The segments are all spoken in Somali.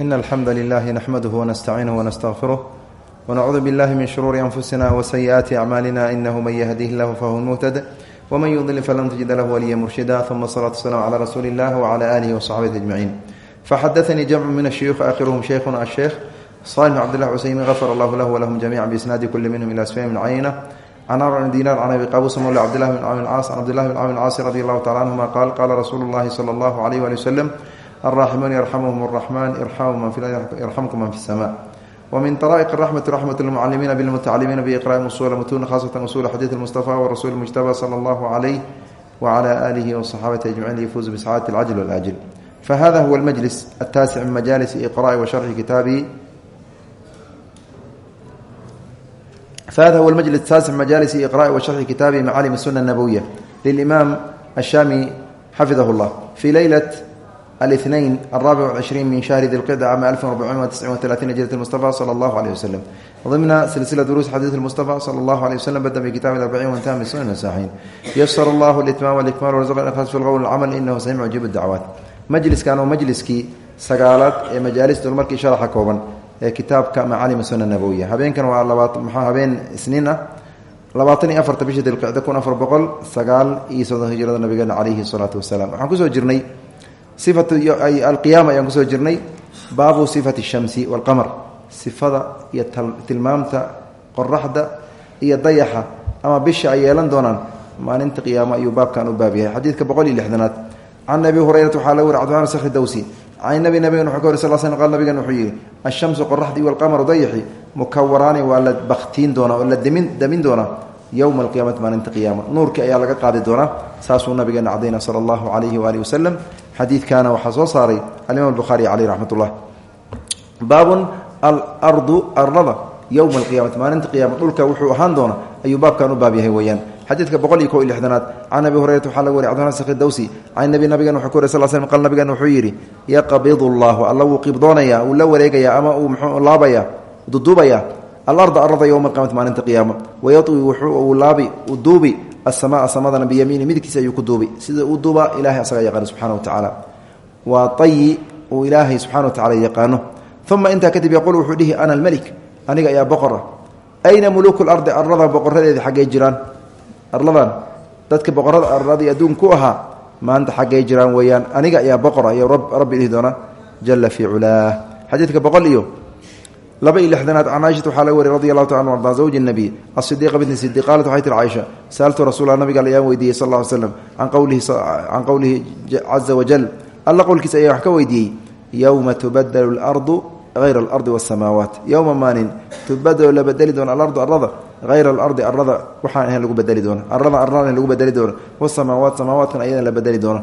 in alxamda lilahi naxmaduhu wanastaciinuhu wanastaqfiruh wanacuudu billahi min shuruuri anfusina wasayi'aati acmaalina inahu man yahdihi llahu fahuwa lmuhtad waman yudlil falan tajida lahu waliya murshida uma asalaatu wasalaamu calaa rasuuli illah wacala aalihi wasaxbihi ajmaciin faxadaanii jamcu min ashuyuukh aakhiruhum sheykhuna asheekh salix bn cbdillah cuseymin gafar allahu lahu walahum jamiica biisnaadi kulli minhum ila sufyan bn cayna can amr bn diinaar can abi qaabus mawla cabdillahi bn camr caas can abdillahi bn camr caas radi allahu tacala anhuma qaal qaala rasuulu llahi sala allahu alayh waali wasalam الراحمون يرحمهم الرحمن ارحموا من في الأرض يرحمكم من في السماء ومن طرائق الرحمة رحمة المعلمين بالمتعلمين بإقراء أصول متون خاصة أصول حديث المصطفى والرسول المجتبى صلى الله عليه وعلى آله وصحابته أجمعين ليفوز بسعادة العجل والآجل فهذا هو المجلس التاسع من مجالس إقراء وشرح كتاب فهذا هو المجلس التاسع من مجالس إقراء وشرح كتاب معالم السنة النبوية للإمام الشامي حفظه الله في ليلة الاثنين الرابع والعشرين من شهر ذي القعدة عام 1439 هجرة المصطفى صلى الله عليه وسلم ضمن سلسلة دروس حديث المصطفى صلى الله عليه وسلم بدأ بكتاب الأربعين وانتهى من سنن الساحين يسر الله الإتمام والإكمال ورزق الإخلاص في القول والعمل إنه سميع يجيب الدعوات مجلس كانوا مجلسكي سقالات مجالس دولمركي شرح كوبا kitaabka macaalim suna nabowiya habeenkan waa labaat maxaa habeen isniin ah labaatan iyo afarta bisha dilqicda kun afar boqol sagaal iyo soddon hijrada nabigeena caleyhi salaatu wasalaam waxaan kusoo jirnay sifatu alqiyaama ayaan ku soo jirnay. Baabu sifati shamsi walqamar sifada iyo tilmaamta qoraxda iyo dayaxa ama bisha ay yeelan doonaan maalinta qiyaamo ayuu baabkan u baab yahay. Xadiidka boqol iyo lixdanaad. Can abi hurayrata waxaa la weri cbdiman skri dawsi. Can nabi nabigan wuxuu ka wari sal sl qal nabigan wuxuu yidhi ashamsu qoraxdii walqamaru dayaxi mukawaraani waa la baktiin doonaa oo la damin damin doonaa yowma alqiyamati maalinta qiyaama nuurkii ayaa laga qaadi doonaa saasuu nabigeena cadayna sala allahu calayhi waalihi wasalam xadiidkaana waxaa soo saaray alimaam buhaari caleyh raxmat ullah baabun alardu arlada yowma alqiyamati maalinta qiyama dhulka wuxuu ahaan doona ayuu baabkan u baab yahay weeyaan. Xadiidka boqol iyo ko iyo lixdanaad can abi hurayrata waxaa laga wari cbdiraman sakhi dawsi. Can nabi nabigan wuxuu ku wari sal slm qal nabigan wuxuu yidhi yaqbidu llahu alla wuu qibdoonaya uu la wareegaya ama uu muxuu laabaya duduubaya alarda arada yowma alqiyamati maalinta qiyaama wayatwi wuxuu laabi u duubi asamaa samadana biyamiini midigtiisa ayuu ku duubi. Sida uu duuba ilahay asaga yaqaano subxana wa tacaala waa ayi uu ilaahay subxana wa tacala yaqaano. Uma intaa kadib yaquul wuxuu dhihi ana almelik aniga ayaa boqora ayna muluuku lardi arlada boqoradeeda xaggey jiraan? Arladan dadka boqorada arladii adduun ku ahaa maanta xaggay jiraan weeyaan aniga ayaa boqora iyo rabbi dhihi doona jala fii culaah xadiidka boqol iyo laba iyo lixdanaad can caaishata waxaa laga wariy radi allahu taala anu arda zawji nabiy asidiiqa binti sidiq qaalat waxay tiri caaisha saaltu rasuula nabiga ayaan weydiiyey sal ll slam can qowlihi caza wajal alla qowlkiisa ayaa wax ka weydiiyey yowma tubadalu lardu hayra alardi wasamaawaat yowma maalin tubadalu la bedeli doona alardu arlada hayra alardi arlada waxaan ahayn lagu bedeli doono. Arlada arlada lagu bedeli doono. Wasamaawaat samaawaatkan ayadan la bedeli doono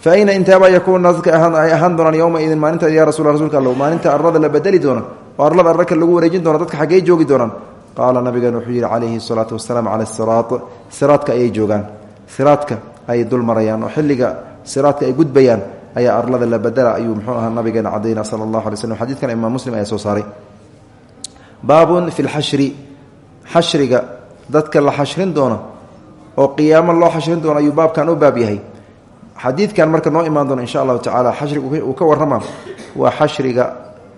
fa ayna intaaba yakuuna dadka ay ahaan doonaan yowma idin maalinta ya rasul rsulka all maalinta arlada la bedeli doono oo arlada arlaka lagu wareejin doono dadka xaggey joogi doonaan qaala nabigan wuxuu yidhi calayhi salaatu wasalaam cala siraat siraadka ayay joogaan siraadka ayay dul marayaan oo xilliga siraadka ay gudbayaan ayaa arlada la bedela ayuu muxuu ahaa nabigeena cadayna sala allahu alay slm xadidkan imaam muslim ayaa soo saaray baabun fi lxashri xashriga dadka la xashrin doono oo qiyaamo loo xashrin doono ayuu baabkan u baab xadiidkan marka noo imaan doono insha allahu tacala xashriga uu ka warrama waa xashriga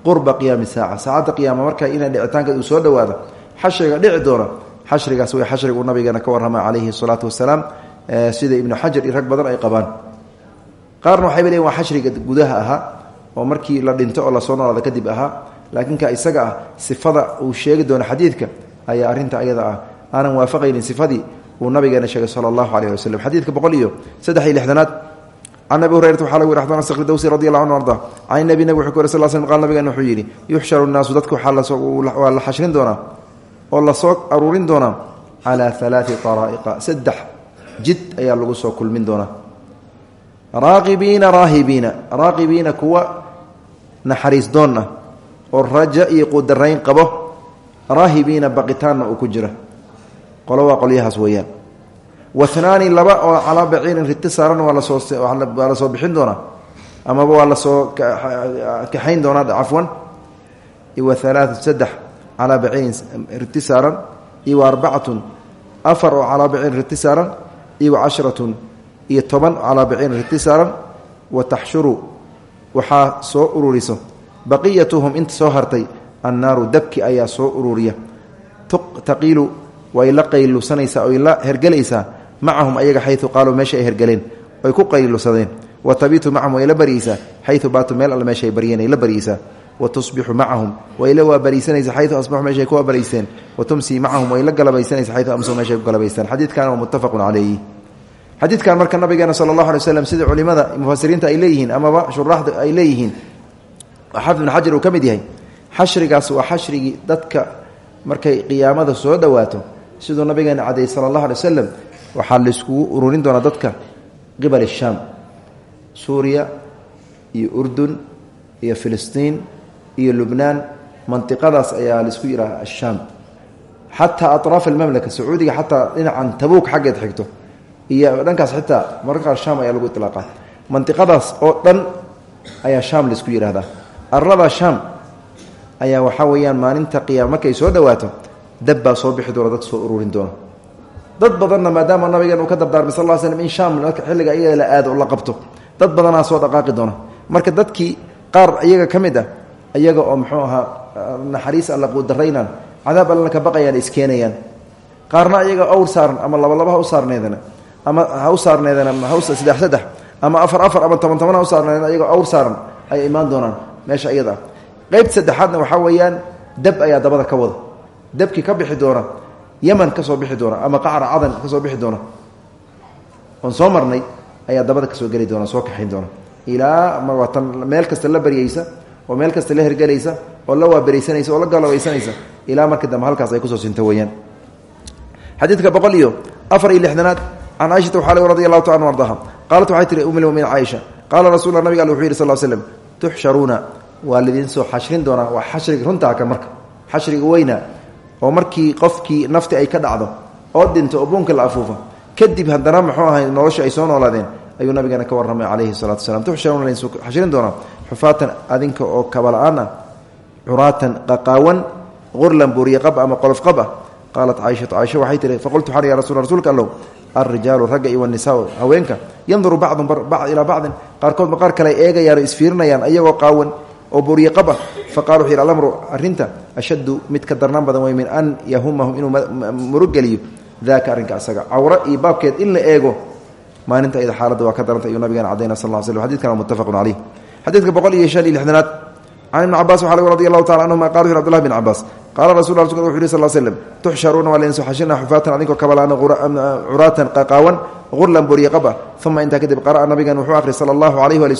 qurba qiyaami saaca. Saacadda qiyaama marka ina dhicitaankeed uu soo dhowaado xashriga dhici doona xashrigaas way xashriga uu nabigeena ka warrama calayhi salaatu wasalaam sida ibnu xajar iyo badan ay qabaan. Qaarna waxayba leeyiin waa xashriga gudaha ahaa oo markii la dhinto oo la soo noolaada kadib ahaa laakiin ka isaga ah sifada uu sheegi doono xadiidka ayaa arrinta ayada ah. Aanan waafaqaynin sifadii uu nabigeena sheegay sala allahu waslem xadiidka boqol iyo saddex iyo lixdanaad can abi hurayrata waxaa lagu yiri xdana dawsi radi allahu anhu arda. Can nabi nabig wuxuu ku yiri sal slm qal nabigeena wuxuu yidhi yuxsharu nnaasu dadku waa la xashrin doonaa oo la soo aruurin doonaa calaa alaai araa'iqa saddex jid ayaa lagu soo kulmin doonaa. Raaqibiina raahibiina raaqibiina kuwa naxariis doon ah oo raja iyo qudarayn qabo raahibiina baqitaanna uu ku jira. Qolo waa qolyahaas weeyaan wanaani laba oo calaa baciirin riti saaran waa la soo waa la soo bixin doonaa. Amaba waa la soo kaxayn doonaa cafwan. Wa alaatu saddex calaa baciirin riti saaran. Iyo wa arbacatun afar oo calaa baciirin riti saaran. Iyo wa iyo toban calaa baciirin riti saaran. Wa taxshuru waxaa soo ururiso. Baqiyatuhum inta soo hartay annaaru dabki ayaa soo ururiya. Taqiilu way la qaylusanaysaa oy la hergelaysaa macahum ayaga xayu qaaluu meesha ay hergeleen oy ku qaylusadeen wa tabiitu macahum way la baryaysaa xayu baatu meel alle meesha ay baryeen ay la baryaysaa wa tusbixu macahum way la waabariisanaysa xayu asbaxu meesha ay ku waabariysteen wa tumsii macahum way la galabaysanaysa xayu amsuu meesha ay ku galabaystaan xadiidkan waa muttafaqun calayhi xadiidkan marka nabigeena sala allahu alay waslam sida culimada mufasiriinta ay leeyihiin amaba shuraaxda ay leeyihiin xaafid ibn xajar uu ka mid yahay xashrigaas waa xashrigii dadka markay qiyaamada soo dhowaato siduu nabigeena cadeeyey sala allahu alay waxaa laiskugu ururin doonaa dadka qibal shaam suuriya iyo urdun iyo filistiin iyo lubnaan. Mantiqadaas ayaa la isku yidhaha ashaam xataa atraaf almamlaka sacuudiga xataa dhinacan tabuuk xaggeed xigto. Iyo dhankaas xitaa mararka qaar shaam ayaa lagu iطlaaqaa mantiqadaas oo dhan ayaa shaam la isku yidhahdaa arlada shaam ayaa waxaa weeyaan maalinta qiyaama markay soo dhowaato dab baa soo bixi doona dad soo ururin doona dad badanna maadaama nabigan uu ka dardaarmay sal slm in shaam xilliga iyaga la aado la qabto. Dad badanaa soo dhaqaaqi doona. Marka dadkii qaar iyaga ka mid ah iyaga oo muxuu ahaa naxariis alla quudaraynaan cadaab allana ka baqayaan iskeenayaan. Qaarna iyaga awr saaran ama labalaba ha u saarneedana ama ha u saarneedana ha saddex ama afar afar ama toban toban ha u saarneedana iyagoo awr saaran ayay imaan doonaan meesha iyada. Ah saddexaadna waxaa weeyaan dab ayaa dabada ka wada. Dabkii ka bixi doona yaman ka bixi doona ama qacra cadan ka bixi doona. Oon soo marnay ayaa dabada ka soo geli doona soo kaxayn doona. Ilaa mawatan meel kasta la baryaysa oo meel kasta la hergelaysa oo la waaberaysanaysa oo la galabaysanaysa ilaa marka dambe halkaas ay ku soo sinto weyaan xadiidka boqol iyo afar iyo lixdanaad can caaishata waxaa le radi allahu ta an ardaha. Qaalat waxay tihi um lmuminiin caaisha rasul nabig al wuxuu yidhi sal slm tuxsharuuna waa lidiin soo xashrin doonaa waa runtaaka marka xashriga weyna oo markii qofkii nafti ay ka dhacdo oo dhinto oo buunka la afuufo kadib haddana muxuu ahay nolosha ay soo noolaadeen ayuu nabigeena ka warramay calayhi salatu lidiin soo xashrin doonaa xufaatan adinka oo kabala-aan ah curaatan qaqaawan qurlan buuriyaqab ama qolofqab ah qaalat caaishatu caaisha waxay tihi faqultu xan ya rasul rasuulka allow alrijaalu ragga iyo wanisaa haweenka yanduru bacdun ilaa bacdin qaarkoodba qaar kale ay eegayaan oo isfiirinayaan ayagoo qaawan oo buuriyaqab ah faqala wuxu yidhi alamru arrinta mid ka darnaan badan wey min an yahumahum inuu murugeliyo daaka arrinka asaga. Cawro iyo in la eego maalinta iyada xaaladda waa ka daranta ayuu nabigeena cadayna sal ll slam xadidkan waa muttafaqun caleyh xadiidka boqol iyo shan iyo lixdanaad can ibni cabas waxa radi tacala canhuma qala wuxu abdullah bin cabaas qaala rasul rasulka wuxu yhi sal slem tuxsharuuna waa laydin soo xashina xufaatan adinkoo kabalaana curaatan qaqaawan qurlan buryaqab ah uma intaa kadib qara'a nabigan wuxuu akhri sala allahu calayh waali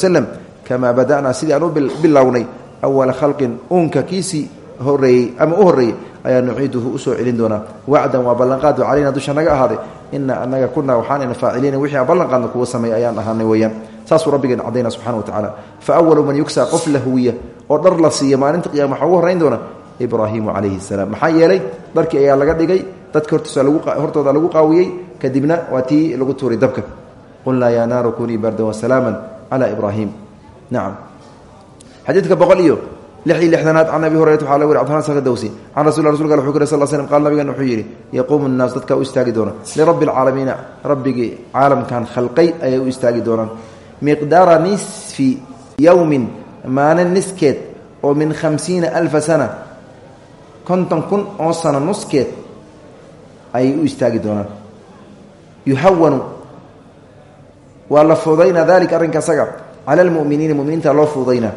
kamaa bada'naa sidii aan u bilownay awala khalqin uunka kiisii horeeyey ama u horreeyey ayaa nuciiduhu u soo celin doonaa. Wacdan waa ballanqaadu calayna dusha naga ahaaday. Ina anaga kunaa waxaanayna faaciliina wixii aan ballanqaadna kuwa sameey ayaan ahaanay weeyaan. Saasuu rabbigeen cadayna subxana wa tacaala. Fa awalu man yugsaa qof la huwiya oo dhar la siiya maalinta qiyama waxaa ugu doona ibraahimu calayhi salaam. Maxaa yeelay dharkii ayaa laga dhigay dadka hortooda lagu qaawiyey kadibna waa tii lagu tuuray dabka. Qulnaa yaa naaru kunii bardan wasalaaman calaa ibraahim nacam xadiidka boqol iyo lix iyo lixdanaad can abi hurayrat waxaa la weri cbdiraman sakadowsi can rasul rasulka wuxuu kure sal slm qala nabigan wuxuu yidhi yaquumu nnaas dadka u istaagi doona lirabbi alcaalamiina rabbigii caalamkan khalqay ayay u istaagi doonaan miqdaara nisfi yowmin maalin niskeed oo min khamsiina alfa sana konton kun oo sano nuskeed ayay u istaagi doonaan yuhawanu waa la fuudaynaa dalika arrinka asaga cala almu'miniina muminiinta loo fuudaynaa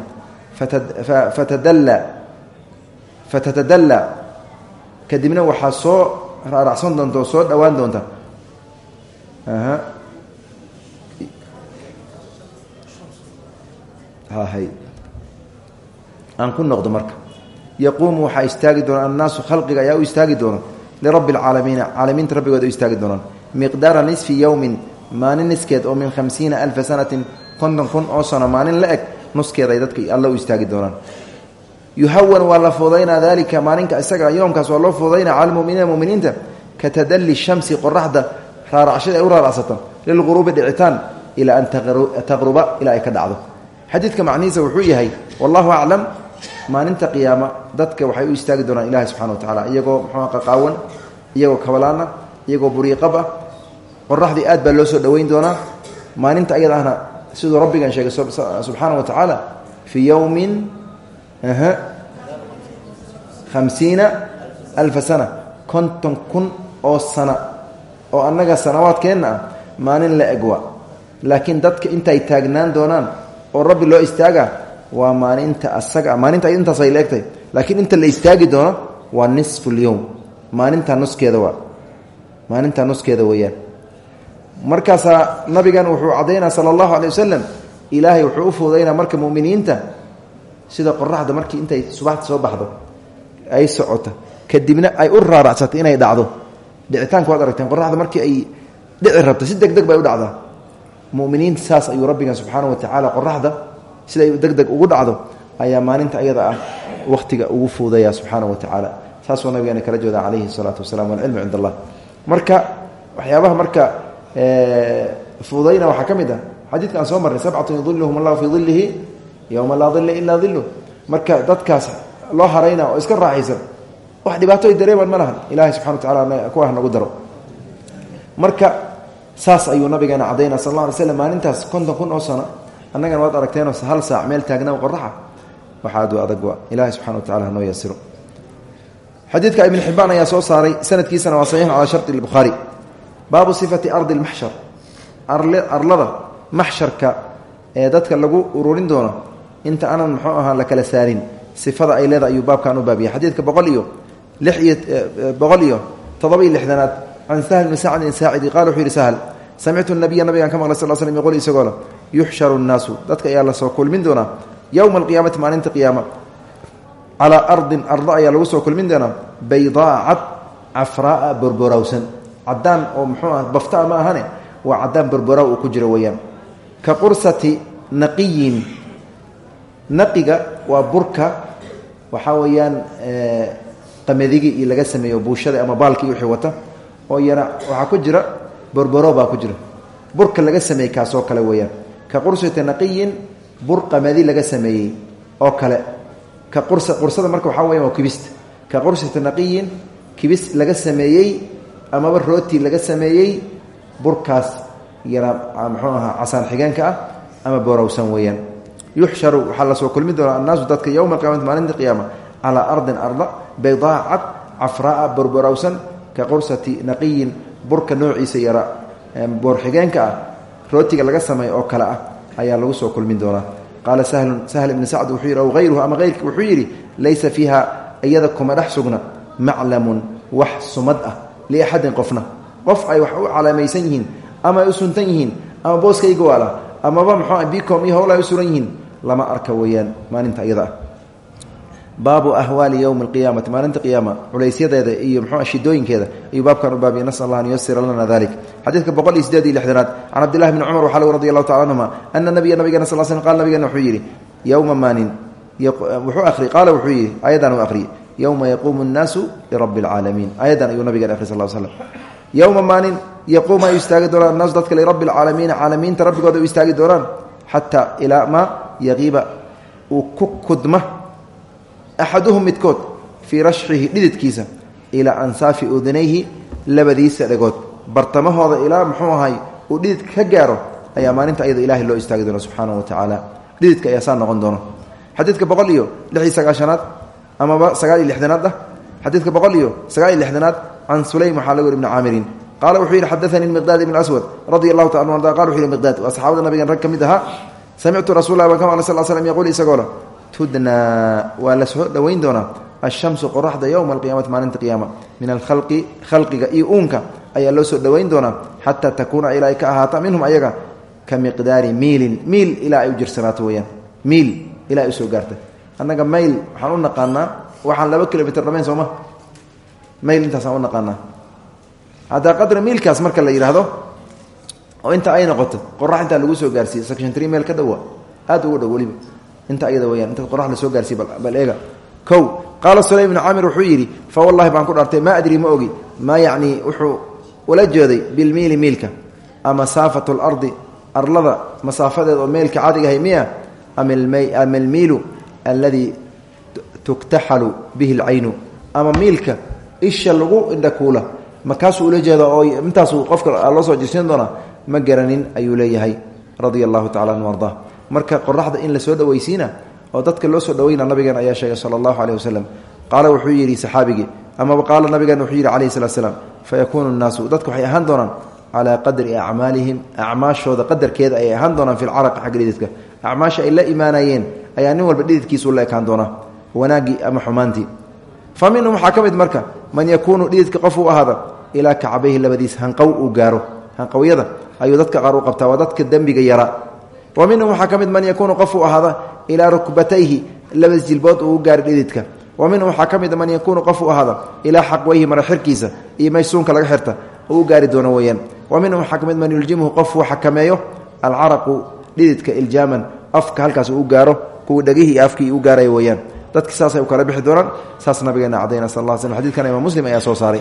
fatadalla fatatadalla kadibna waxaa soo raaracsan doonta oo soo dhowaan doonta hay aan ku noqdo marka yaquumu waxaa istaagi doona annaasu khalqiga ayaa u istaagi doona lirabbi alcaalamiina caalamiinta rabbigooda u istaagi doonaan miqdaara nisfi yowmin maalin niskeed oo min khamsiina alfa sanatin konton kun oo sano maalin la eg nuskeed ay dadka alla u istaagi doonaan. Yuhawan waa la fuudaynaa dalika maalinka isaga yoomkaas waa loo fuudaynaa cala muminiina muminiinta ka shamsi qoraxda raaracshada ay u raaracsatan lilquruubi dhicitaan ilaa an taqruba ilaa ay ka dhacdo. Xadiidka macnihiisa wuxuu yahay wallahu aclam maalinta qiyaama dadka waxay u istaagi doonaan ilahi subxana wa tacaala iyagoo muxua qaqaawan iyagoo kabalaana iyagoo buriiqab ah qoraxdii aad baa loo soo dhoweyn doonaa maalinta ayada ahna siduu rabbigan sheegay subxaana wa tacaala fii yowmin hamsiina alfa sana konton kun oo sana oo annaga sanawaadkeenna ah maalin la egwa laakiin dadka intay taagnaan doonaan oo rabbi loo istaaga waa maalinta asaga maalinta intaasay leegtay laakiin inta la istaagi doono waa nisfu lyowm maalintaa nuskeeda waa maalintaa nuskeeda weeyaan markaasaa nabigan wuxuu caddaynaa sala allahu alay wasalam ilaahay wuxuu u marka muminiinta sida qoraxda markii intay subaxda soo baxdo ay socota. Kadibna ay u raaracsato inay dhacdo. Dhicitaanka waad aragteen qoraxda markii ay dhici rabto si deg deg bay u dhacdaa. Muminiinta saas ayuu rabbigan subxaana wa tacaala qoraxda siday deg deg ugu dhacdo ayaa maalinta ayada ah wakhtiga ugu fuudaya subxaana wa tacaala saasuu nabigeena kala jooda calayhi salaatu wasalaam walcilmu cind allah. Marka waxyaabaha marka fuudayna waxaa ka mid ah xadiidka aan soo marnay sabcatun yudilluhum allahu fii dillihi yowma laa dilla ilaa dillu marka dadkaas loo harayna oo iska raaxaysan wax dhibaato ay dareemaan ma lahan. Ilahay subxana wa tacala kuwah nagu daro. Marka saas ayuu nabigeena caddaynaa sal alla alay slam maalintaas konton kun oo sano annagana waad aragteenoo hal saac meel taagna qoraxa waxaadu adag waa ilahay subxana wa tacala hanoo yaasiro. Xadiidka ibn xibaan ayaa soo saaray baabu sifati ardi lmaxshar arlada maxsharka ee dadka lagu ururin doono inta aanan muxuu ahaa la kala saarin sifada ay leedahay ayuu baabkan u baabiyay xadiidka boqol iyo lix iyo boqol iyo toddoba iyo lixdanaad can sahl bni sacdin saacidi qala wuxuu yidhi sahl samictu nabiya nabigaan ka maqlay sal slm yqul isagoo le yuxsharu nnaasu dadka ayaa la soo kulmin doonaa yowma alqiyaamati maalinta qiyaama calaa ardin ardo ayaa lagu soo kulmin doonaa baydaa cad cafraaa borborowsan cadaan oo muxuu ah baftaa ma ahane waa cadaan borborow uu ku jiro weeyaan. Ka qursati naqiyin. Naqiga waa burka waxaa weeyaan qamadigi laga sameeyo buushada ama baalkii wixii wata oo yana waxaa ku jira borboro baa ku jira. Burka laga sameeyey kaasoo kale weeyaan. Ka qursati naqiyin bur qamadi laga sameeyey oo kale. Ka qursa qursada marka waxaa weyan waa kibista ka qursati naqiyin kibis laga sameeyey amaba rooti laga sameeyey burkaas yana muxuu ahaa casaan xigeenka ah ama borowsan weeyaan. Yuxsharu waxaa la soo kulmi doonaa annaasu dadka yowma alqiyamati maalinta qiyaama calaa ardin arda baydaa cad cafraaa borborowsan ka qursati naqiyin burka noociisa yara boorxigeenka ah rootiga laga sameeyo oo kale ah ayaa lagu soo kulmin doonaa. Qaala sahlun sahl ibni sacd wuxuu yidhi aw hayruhu ama hayrki wuxuu yidhi laysa fiiha iyada kuma dhex sugna maclamun wax sumad ah liaxadin qofna qof ay wax u calaamaysan yihiin ama ay u yihiin ama booskayga waala amaba mxuu bicom iyo howl ay u suran yihiin lama arka weeyaan maalinta iyada ah baabu ahwaali yowmi alqiyaamati maalinta qiyaama iyo mxuu shidooyinkeeda ayuu baabkan u baabiya an yuyasira lana dalik xadiidka boqol iyo sideed iyo lixdanaad can cabdillahi bni cumar waxaa lg radi allahu tacala anhuma ana nabiya nabigana sal sl qala nabigana wuxuu yidhi yowma wuxuu ahri qaala wuxuu yidhi ayadan uu ahriyey yowma yaquumu nnaasu lirabbi alcaalamiin ayadan ayuu nabigan ahri sal slam yowma maalin yaquumu ay istaagi doonaan annaasu dadka lirabbi alcaalamiina caalamiinta rabbigooda u istaagi doonaan xataa ilaa maa yaqiiba uu ku kudma axaduhum midkood fii rashxihi dhididkiisa ilaa ansaafi udunayhi labadiisa dhegood bartamahooda ilaa muxuu ahay uu dhididka ka gaaro ayaa maalinta ayada ilahay loo istaagi doona subxaanahu wa tacaala dhididka ayaa saa noqon doona xadiidka boqol iyo lix iyo amaba sagaal iyo lixdanaad ah xadiidka boqol iyo sagaal iyo lixdanaad can sulaym waxaa laga weri ibni caamirin qaala wuxuu yidhi xadaanii miqdaad ibn aswad radia allahu taala arda qala wuxu yhi miqdaad waa saxaabada nabigan rag ka mid ahaa. Samictu rasul lah baan ka maqlay sal slm yaquul isagoo le tudnaa waa la soo dhoweyn doonaa. Ashamsu qoraxda yowma alqiyaamati maalinta qiyaama. Min alkhalqi khalqiga iyo uunka ayaa loo soo dhoweyn doonaa xataa takuuna ilaa ay ka ahaata minhum ayaga ka miqdaari miilin. Miil ilaa u soo gaarta annaga mayl waxaan u naqaanaa waxaan laba kilomitr dhamayn sooma mayl intaasaan u naqaanaa. Haddaa qadra miilkaas marka la yidhaahdo oo inta ay noqoto qorax intaa lagu soo gaarsiiye section tree meel ka dhowa aad ugu dhow inta ayada weyaan inta qorax la soo gaarsiiye bal eega. Kow qaala sulaym bnu caamir wuxuu yidhi fa wallahi baan ku dhaartay maa adri ma ogi. Maa yacnii wuxuu ula jeeday bilmiili miilka. Ama masaafatu lardi arlada masaafadeed oo meelka cadigahay miya? Ama almiilu alladii tuktaxalu bihi alcaynu ama miilka isha lagu indhakuula. Markaasuu ula jeeda oo intaasuu qofka loo soo jirsiin doonaa ma garanin ayuu leeyahay radia allahu tacala anhu ardaa marka qoraxda in la soo dhowaysiina oo dadka loo soo dhaweyna nabigeena ayaa sheegay sala allahu caleyh wasalam qaala wuxuu yidhi saxaabigii amaba qaala nabigeena wuxuu yidhi calayhi salatu slam fayakuunu nnaasu. Dadku waxay ahaan doonaan calaa qadri acmaalihim. Acmaashooda qadarkeeda ayay ahaan doonaan fi lcaraqi xagga dhididka acmaasha ay la imaanayeen ayaa nin walba dhididkiisu la ekaan doonaa wanaaggii ama xumaantii. Fa minhum marka man yakuunu dhididka qof u ahaada ilaa kacbayhi labadiis hanqow uu gaaro. Hanqowyada ayuu dadka qaar u qabtaa waa dadka dembiga yara. Wa man yakuunu qof u ahaada ilaa rukbatayhi labadiis jilbood uu gaaro dhididka. Wa minhum man yakuunu qof u ahaada ilaa xaqweyhi xirkiisa iyo maysuunka laga xirta uu gaari doono weeyaan. Wa minhum man yuljimhu qofuu xakameeyo alcaraqu dhididka iljaaman afka halkaas uu kuwa dhegihii afkii u gaaraya weeyaan. Dadki saasay u kala bixi doonaan saas nabigeena cadayna sal l sl xadidkan imaam muslim ayaa soo saaray.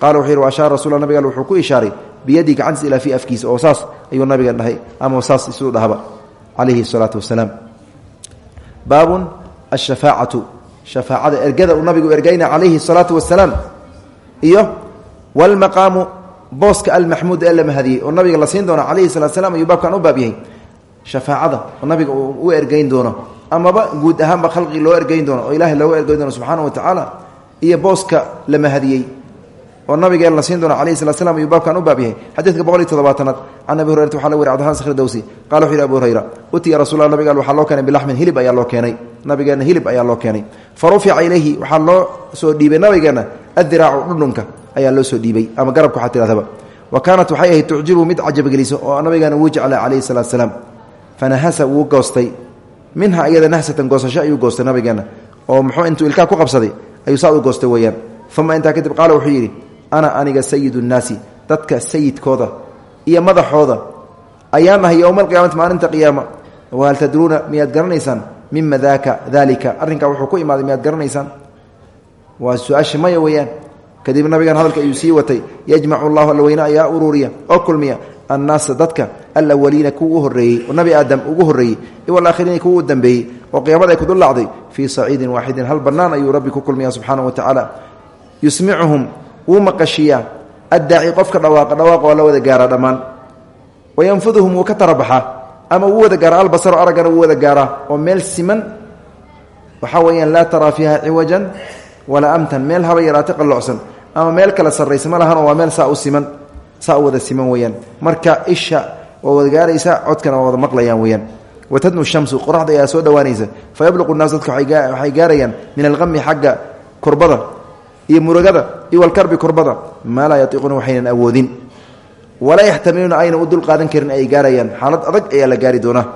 Qala wuxuu yidhi wa ashaara rasul nabiga wuxuu ku ishaaray biyadii gacantiisa ilaa fii afkiisa oo saas ayuu nabigan dhahay ama saas isuu dhahaba. Calayhi salaatu wasalaam. Baabun ashafaacatu shafaacada ergada uu nabigu ergayna calayhi salaatu wasalaam. Iyo walmaqaamu booska almaxmuud ee la mahadiyey oo nabiga la siin doono calayhi salatu slam ayuu baabkan u baab yahay. Oo nabiga uu u doono amaba guud ahaanba khalqigi loo ergeyn doono oo ilahay looga ergeyn doono subxaana wa tacaala iyo booska la mahadiyey oo nabigeen la siin doono calayhi salat slam ayuu baabkan u baab yahay. Boqol iyo toddobaatanaad can abi hurayrata waxa la weri cbdiraxman sakhri dowsi qala wuxu abu hurayra utiya rasulla nabiga waxaa loo keenay bilaxmin hilib ayaa loo keenay. Nabigeenna hilib ayaa loo keenay. Fa ilayhi waxaa loo soo dhiibay nabigeenna addiraacu dhudhunka ayaa loo soo dhiibay ama garabka waxaa wa kaanat waxay ahayd tucjibu mid cajabgeliso oo nabigeena wuu calayhi salaatu salaam. Fanahasa wuu goostay minha iyada nahsatan goosasho ayuu goostay nabigeenna oo muxuu intuu ilkaa ku qabsaday ayuu saad u goostay weeyaan. Uma intaa kadib qaala wuxuu yidhi ana aniga sayidu nnaasi dadka sayidkooda iyo madaxooda ayaan ahay yowma alqiyaamati maalinta qiyaama. Wahal tadruuna miyaad garanaysaan? Mima daaka daalika. Arrinkaa wuxuu ku imaaday miyaad garanaysaan? Waa su'aasha maya weeyaan. Kadib nabigan hadalka ayuu sii watay yajmacu allahu alweyne ayaa ururiya oo kulmiya annaasa dadka alawaliina kuwa u horeeyey oo nabi aadam ugu horreeyey iwalaakhiriina kuwa u dambeeyey oo qiyaamada ay kudullacday fii saciidin waaxidin hal bannaan ayuu rabbi ku kulmiya subxaana wa tacaala. Yusmicuhum wuu maqashiyaa addaaci qofka dhawaaqa dhawaaqa waa la wada gaaraa dhammaan. Wayanfuduhum wuu ka tarabaxaa ama wuu wada gaaraa albasaro araggana wuu wada gaaraa oo meel siman waxaa weeyaan laa taraa fiiha ciwajan walaa amtan meel haba yaraata qallocsan ama meel kala sarraysa ma lahan meel saa saa wada siman weeyaan. Marka isha waa wada codkana wada maqlayaan weeyaan. Watadnu shamsu qoraxda ayaa soo dhowaanaysa fa yabluqu naas dadka waxay gaarayaan min alqami xagga kurbada iyo murugada iyo walkarbi kurbada maa laa yatiiquuna waxaynan awoodin. Walaa yaxtamiluuna ayna u dulqaadan karin ay gaarayaan. Xaalad adag ayaa la gaari doonaa.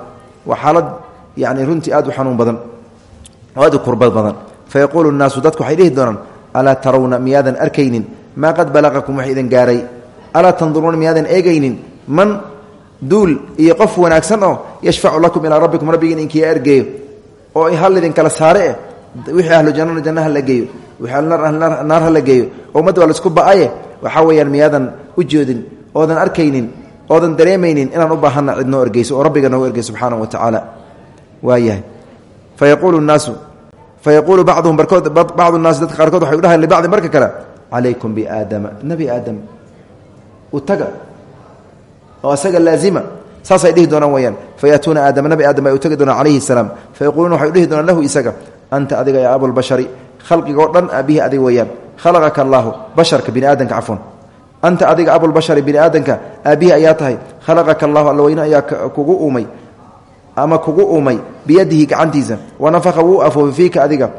Waa xaalad yani runtii aad u xanuun badan. Oo aad badan. Fayaquulu nnaasu dadku waxay dhihi doonaan tarawna miyaadan arkaynin? Maa qad balaqakum? Wax gaaray alaa tanduruuna miyaadan eegaynin man duul iyo qof wanaagsan oo yashfacu lakum ilaa rabbikum rabbigiin inkiya ergeeyo oo hal idinkala saare wixii ahlu jannana jannaha la geeyo wixii ahlunaar ha la geeyo ummadda waa la isku ba'aye waxaa weeyaan miyaadan u jeedin oodan arkaynin oodan dareemaynin inaan u baahanna cid noo ergeyso oo rabbiga noogu ergey subxaana wa tacaala waayahay fayaquulu nnaasu fayaquulu bacduhum barkood bacdu naasi dadka qaarkood waxay u dhahayan libacdi marka kale calaykum biaadama nebi aadam u taga oo isaga laazima saasay dhihi doonaan weyaan fayaatuuna aadama nabi aadam ay u tagi doonaan calayhi salaam. Fayaquuluuna waxay dhihi doonaan lahu isaga anta adiga yaa abulbashari khalqigoo dhan aabihi adig weeyaan. Khalaqaka allaahu basharka bini aadamka cafwan. Anta adiga abulbashari bini aadamka aabihi ayaa tahay. Khalaqaka allahu alla weyne ayaa kugu uumay ama kugu uumay biyadihi gacantiisa. Wanafaka wuu afuufay fiika adiga.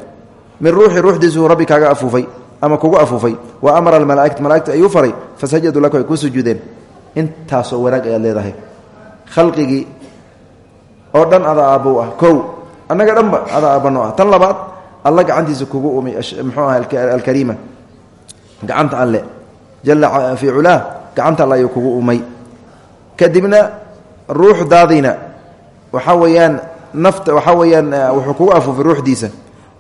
Min ruuxi ruuxdiisuu rabbi kaaga afuufay ama kugu afuufay wa amara almalaaikata malaigta ayuu faray fasajaduu laka ay kuu sujuudeen intaasoo wanaag ayaad leedahay. Khalqigii oo dhan adaa aabbow ah. Kow annaga dhanba adaa aabbano ah. Tan labaad alla gacantiisa kugu uumay muxuu aha alkariima. Gacanta alle. Jalla fii culaah gacanta alle ayuu kugu uumay. Kadibna ruuxdaadiina waxaa weeyaan nafta waxaa weeyaan wuxuu kugu afuufay ruuxdiisa.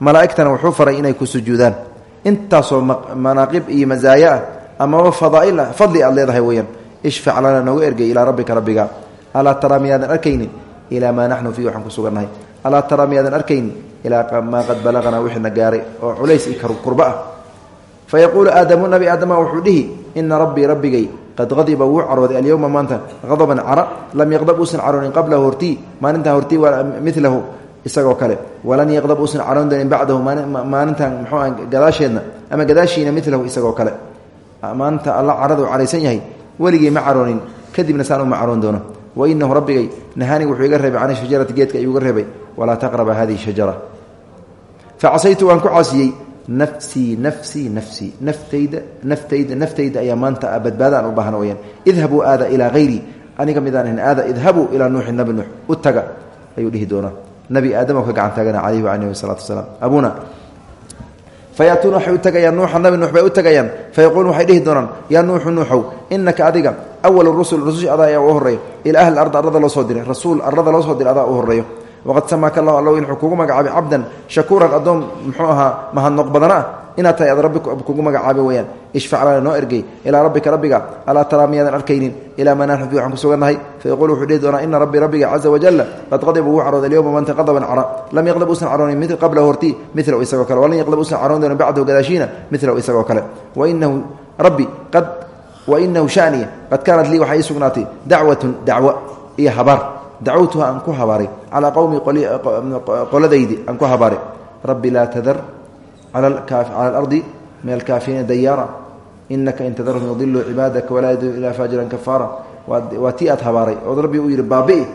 Malaa'igtana wuxuu faray inay ku sujuudaan intaasoo manaaqib iyo masaaya ah amaba fadaail ah fadli aad leedahay weyaan ishfac lana nooga ergey ilaa rabbika rabbiga. Alaa taraa miyaadan arkayni ilaa maa naxnu fiihi waxaan ku sugannahay alaa taraa miyaadan arkayni ilaa maa qad balaqanaa wixina gaaray oo culays i kurba ah. Fa yaquulu aadamu nabi aadama wuxuu dhihi ina rabbii rabbigay qad qadiba wuu carooday alyowma maanta qadaban cara lam yaqdab uusan caroonin qablahu hortii maalintaa hortii waa milahu isagoo kale. Walan yaqdab uusan caroon doonin bacdahu maalintan mxuua gadaasheedna ama gadaashiina milahu isagoo kale. Maalinta alla caradu caraysan yahay weligii ma caroonin kadibna saan uma caroon doono. Wainahu rabbigay nahaani wuxuu iga reebay can shajarati geedka ayuu iga reebay. Walaa taqraba hadihi shajara. Facasaytu waan ku caasiyey nafsii nafsii nafsii naftayda naftayda naftayda ayaa maanta badbaadaan u baahna weyaan idhabuu aada ilaa hayrii aniga midaan aada idhabuu ilaa nuuxi nabi nuux u taga ayuu dhihi doonaa nabi aadam ka gacan taagana calayhi wacalayhi salaatu wasalaam. Abuna fayaatuuna waxay u tagayaan nuuxa nabi nuux bay u tagayaan. Fayaquuluun waxay dhihi doonaan yaa nuuxu nuuxow inaka adiga awal rusul rusushi adaa ayaa u horreeya. Ilaa ahli ard arlada loo soo diray rasuul arlada loo soo diray adaa u horreeyo. Waqad samaaka allahu alla wuxuu kugu magacaabay cabdan shakuuran addoon muxuu ahaa mahadnoq badana ah inaad tahay ad rabbi kugu magacaabay weyaan ishfac lana noo ergey. Ilaa rabbika rabbiga alaa taraa miyaadan arkaynin. Ilaa maa naxnu fi waxaan ku sugannahay fayaquul wuxuu dhihi doonaa ina rabbii rabbiga caza wajalla qad qadiba wuu carooday alyowma maanta qadaban cara lam yaqdab uusan caroonin mil qablahu hortii milahu isagoo kale. Walan yaqdab uusan caroon doonin bacdahu gadaashiina milahu isagoo kale. Wainahu rabbi qad wainahu shaniya qad kaanat lii waxaa ii sugnaatay dacwatun dacwo iyo habaar. Dacwtuha aan ku habaaray. Calaa qowmi qoladaydi aan ku habaaray. Rabbi laa tadar cala alardi min alkaafiriina dayaara inaka in tadarhum yudiluu cibaadaka walaa yaduu ilaa faajiran kafaara waa tii aad habaaray ood rabbi uu yidhi baabi'i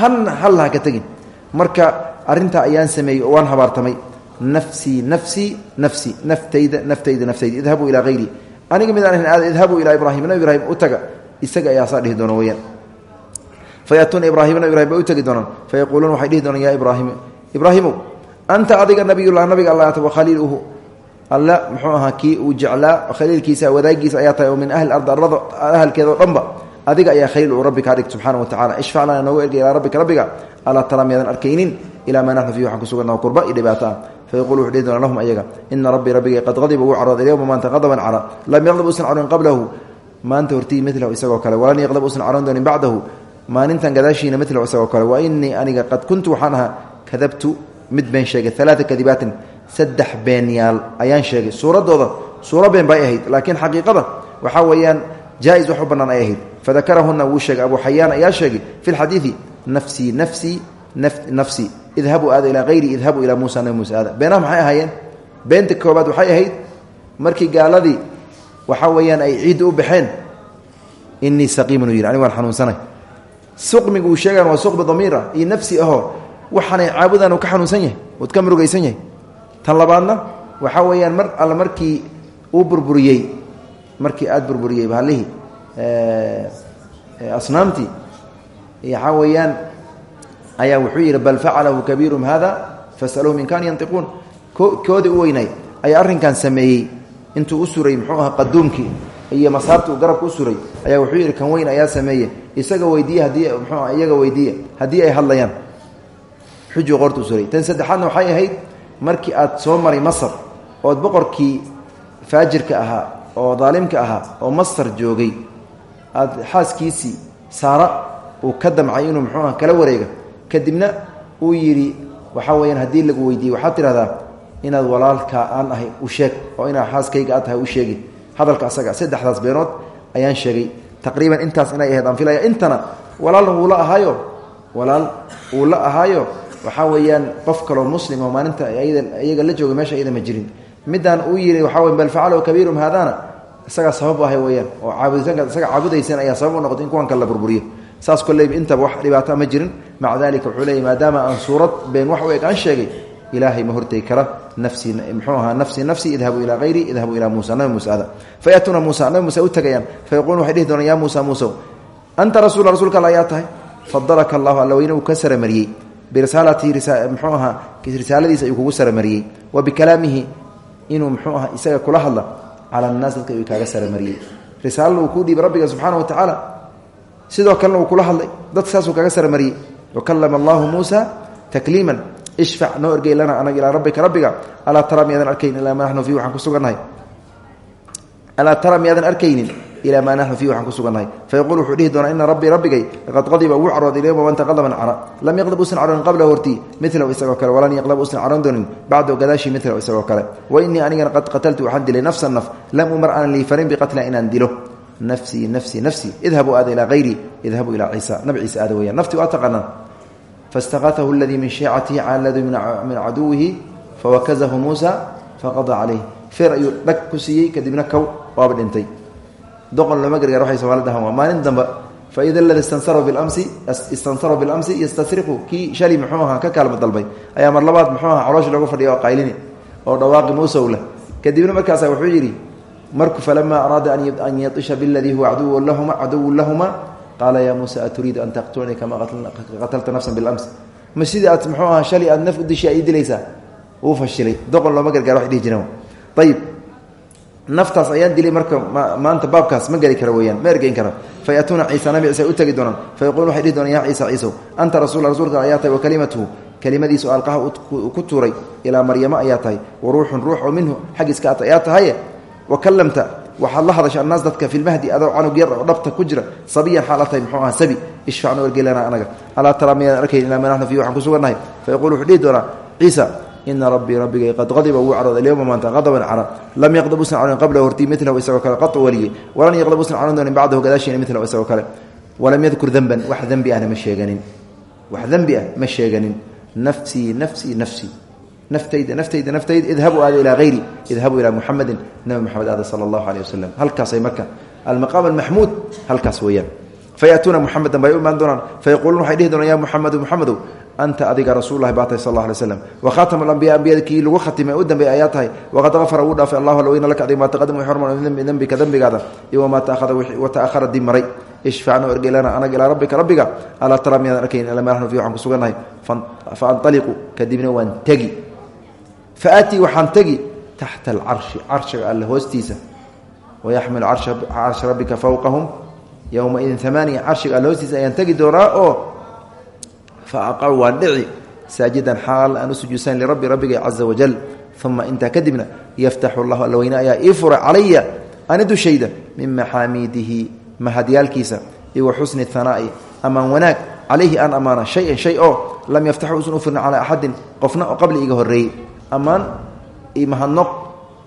halna halla ha ka tegin marka arrintaa ayaan sameeyey oo waan habaartamay nafsii nafsii nafsii naftayda naftayda naftayda idhabuu ilaa hayrii aniga midaan ahayn aada idhabuu ilaa ibraahim nabi ibraahim u taga isaga ayaa saa dhihi doona weyaan fayatuuna ibrahima nabi ibrahim bay u tegi doonaan fayaquuluuna waxay dhihi doonaan yaa ibraahim ibraahiimow anta adiga nabiyullah nabiga alla wa khaliiluhu. Alla muxuu ahaa kii uu jeclaa khaliilkiisa wadaagiisa ayaa tahay min ahli ard arlada ahalkeedao dhanba adiga ayaa khaliil uu rabbi kaa wa tacala ishfac lana noogu ergay ilaa rabbika rabbiga alaa tara arkaynin ilaa maa naxnu fiihi waxaan ku kurba iyo dhibaato ah. Fayaqulu lahum ayaga ina rabbii rabbigay qad qadiba wuu carooday alyowma maanta qadaban cara lam yaqdab uusan caroon qablahu. Maanta hortii milahu isagoo kale walan yaqdab uusan caroon doonin bacdahu. Maalintan gadaashiina milahu isagoo kale wa inii aniga qad kuntu waxaan kadabtu mid been sheegay alaaa kadibaatin saddex beenyaal ayaan sheegay. Suuraddooda suuro been bay ahayd laakiin xaqiiqada waxaa weeyaan jaa-is u bannaan ay ahayd. Fadakarahuna wuu sheegay abu xayaan ayaa sheegay fi lxadiidi nafsii nafsii nafsii idhabuu aada ilaa hayri idhabuu ilaa muusa nabi muuse aada. Beenaha maxay ahaayeen? Beenta waxay ahayd markii gaaladii waxaa weeyaan ay ciidda u baxeen inii saqiimun u yidhi anigu waan suqmigu uu sheegaan waa suqmi damiira nafsi ahoo waxaanay caabudaan uu ka xanuunsan yahay ood ka murugaysan yahay. Tan labaadna waxaa weeyaan mar alle markii uu burburiyey markii aada burburiyey bahallihii asnaamtii waxaa weeyaan ayaa wuxuu yidhi bal facalahu kabiirum hada fasaluhum in kaanu yantiquun. Koodii u weynay ayaa arrinkan sameeyey. Intuu u muxuu aha qaduumkii iyo masaabta uu garabka suray ayaa wuxuu yidhi kan weyn ayaa sameeye isaga weydiiye haddii mxuu iyaga weydiiye haddii ay hadlayaan xujuu qoorta suray. Tan saddexaadna waxay ahayd markii aad soo maray masar ood boqorkii faajirka ahaa oo daalimka ahaa oo masar joogay aad xaaskiisii saara uu ka damcay inuu muxuu aha kala wareega. Kadibna uu yidhi waxaa weyaan haddii lagu weydiiyey waxaad tidhahdaa inaad walaalkaa aan ahay u sheeg oo inaad xaaskayga aad tahay u sheegi hadalka asaga saddexdaas beenood ayaan sheegay. Taqriiban intaas inay ahayd aan filaya intana walaalna wuu la ahaayo? Walaal wuu la ahaayo waxaa weeyaan qof kaloo muslim oo maalinta iyaga la jooga meesha iyada ma jirin. Midaan uu yidhi waxaa wey bal facalahu kabiirum haadana? Isagaa sabab ahay weyaan oo caabuditaankaad isaga caabudaysan ayaa sabab u noqotay in kuwan kale burburiyo. Saas koleyba intaba wax dhibaato ma jirin. Maca dalika wuxuu maadaama aan suurad been wax u eg sheegay ilaahay ma kara nafsii mxuu ahaa nafsii nafsii idhabuu ilaa hayri idhabuu ilaa muusa nabi muuse ada fayatuuna muusa nabi muuse u tagayaan. Fayaquulun waxay ya muusa muusow anta rasuula rasuulka alla ayaa tahay? Fadalaka allahu alla weyne birisaalatihi mxuu ahaa risaaladiisa ayuu kugu saramariyey. Wa bikalaamihi inuu mxuu aha isaga kula hadla cala annaas dadka ayuu kaaga saramariyey. Risaalada uu kuu dhiibay rabbiga subxaana wa tacaala sidoo kalena uu kula hadlay dadka saasuu kaaga saramariyey. Wakalama allahu muusa takliiman ishfac noo ergey lana anaga ilaa rabbika rabbiga. Alaa tara miyaadan arkayn ilaa maa naxnu ilaa maa naxnu fiih waxaan ku sugannahay fayaqul wuxuu dhihi doonaa ina rabbii rabbigay qad qadiba wuu carooday ilyowma manta qadaban cara lam yaqdab usan caroonin qabla hortii milahu isagoo kale walan yaqdab usan caroon doonin bacdahu gadaashii milahu isagoo kale wa inii anigana qad qataltu waxaan dilay nafsan naf lam umar aanan lii farin biqatla inaan dilo nafsii nafsii nafsii idhabuu aada ilaa hayrii idhabuu ilaa ciisa nabi ciise aada weyaan nafti waa taqaanaan faاstaqatahu اladii min shiicatihi cala ladii min caduwihi fawakazahu muusa faqada calayh feer ayuu dhag kadibna kow waaba dhintay doqon looma gargaar waxay somaali dhahaan waa maalin dambe faida aladi istansarahu bilamsi istansarahu bilamsi yastasriqu kii shali muxuu ahaa ka kaalma dalbay ayaa mar labaad muxuu ahaa colooshi loogu fadhiya oo qaylini oo dhawaaqi muusowla kadibna markaasa wuxuu yidhi marku falamaa araada an yaisha biladii huwa caduwun lahuma qaala yaa muusa aturiidu an taqtulanii kama qatalta nafsan bilams ma sidii aad muxuu ahaa shalay aad naf u dishay ay dilaysaa? Wuu fashilay doqon looma gargaar wax dhihi jireen ayib naftaas ayaan dilay marka maanta baabkaas ma geli kara weyaan ma ergeyn kara fa yatuuna ciisa nabi ciise u tegi doonaan. Fa yaquulun waxay dhihi ciisa ciisow anta rasul rasuulka ayaa tahay wa kalimatuhu. Kelimadiisu alqaha ku tuuray ilaa maryamo ayaa tahay. Wa ruuxun ruux oo minhu xaggiiska at ayaa tahaye wa kallamta waxaad la hadasha annaas dadka filmahdi adoo canug yar oo dhabta ku jira. Sabiyan xaala tahay muxuu aha sabi. Ishfacnu ergelana anaga. Alaa taraa miyaadan arkayn ilaa ma naxnu fiihi waxaan ku sugannahay. Fa yaquulu ciisa ina rabbii rabbigay qad qadiba wuu cadhooday alyowma maanta qadaban cara lam yaqdab usan caroon qablahu hortii milahu isagoo kale qatu weligey walan yaqdab usan caroon doonin bacdahu gadaashiina milahu isagoo kale. Walam yadkur denban wax dembi ahna ma sheeganin. Wax dembi ah ma sheeganin. Nafsii nafsii nafsii naftayda naftayda naftayda. Idhabuu aada ilaa hayri idhabuu ilaa nabi moxamed aada sala allahu aleyh wasalam halkaasay marka. Almaqaam almaxmuud halkaas weeyaan. Fayatuuna muxamedan bay u imaan doonaan. Fayaquuluun waxay dhihi doonaan ya muxamedu muxamedow anta adiga rasullahi baa tahay sal alla alay slam wa khaatama alambiya ambiyada kii lagu khatimay u dambeey ayaa tahay waqad afara wuu dhaafay allahu alweyna laka adig maa taqadama wixii hormar min dembika dembigaada iyo wamaa taahada wa ta'ahara dib maray ishfacnu ergelana anaga ilaa rabbika rabbiga alaa taraa miyaadan arkayn ilaa ma naxnu fi waxaan ku sugannahay fa antaliqu kadibna waan tegi fa aatii waxaan tegi taxta alcarshi carshiga alle hoostiisa wayaxmilu carsha rabbika fowqahum yowmaidin amaaniya carshiga alle hoostiisa ayaan tegi doonaa oo faaqacu waan dhici saajidan xaal aan u sujuudsan lirabbi rabbigay caza wajal uma intaa kadibna yaftaxu llahu allaweyne ayaa ii fura calaya ani dushayda min maxaamiidihi mahadyaalkiisa iyo wa xusni hanaa'i amaan wanaag calayhi aan ammaana shay-an shay oo lam yaftaxu usan u furin calaa axadin qofna oo qabli iga horreeyey ammaan iyo mahadnoq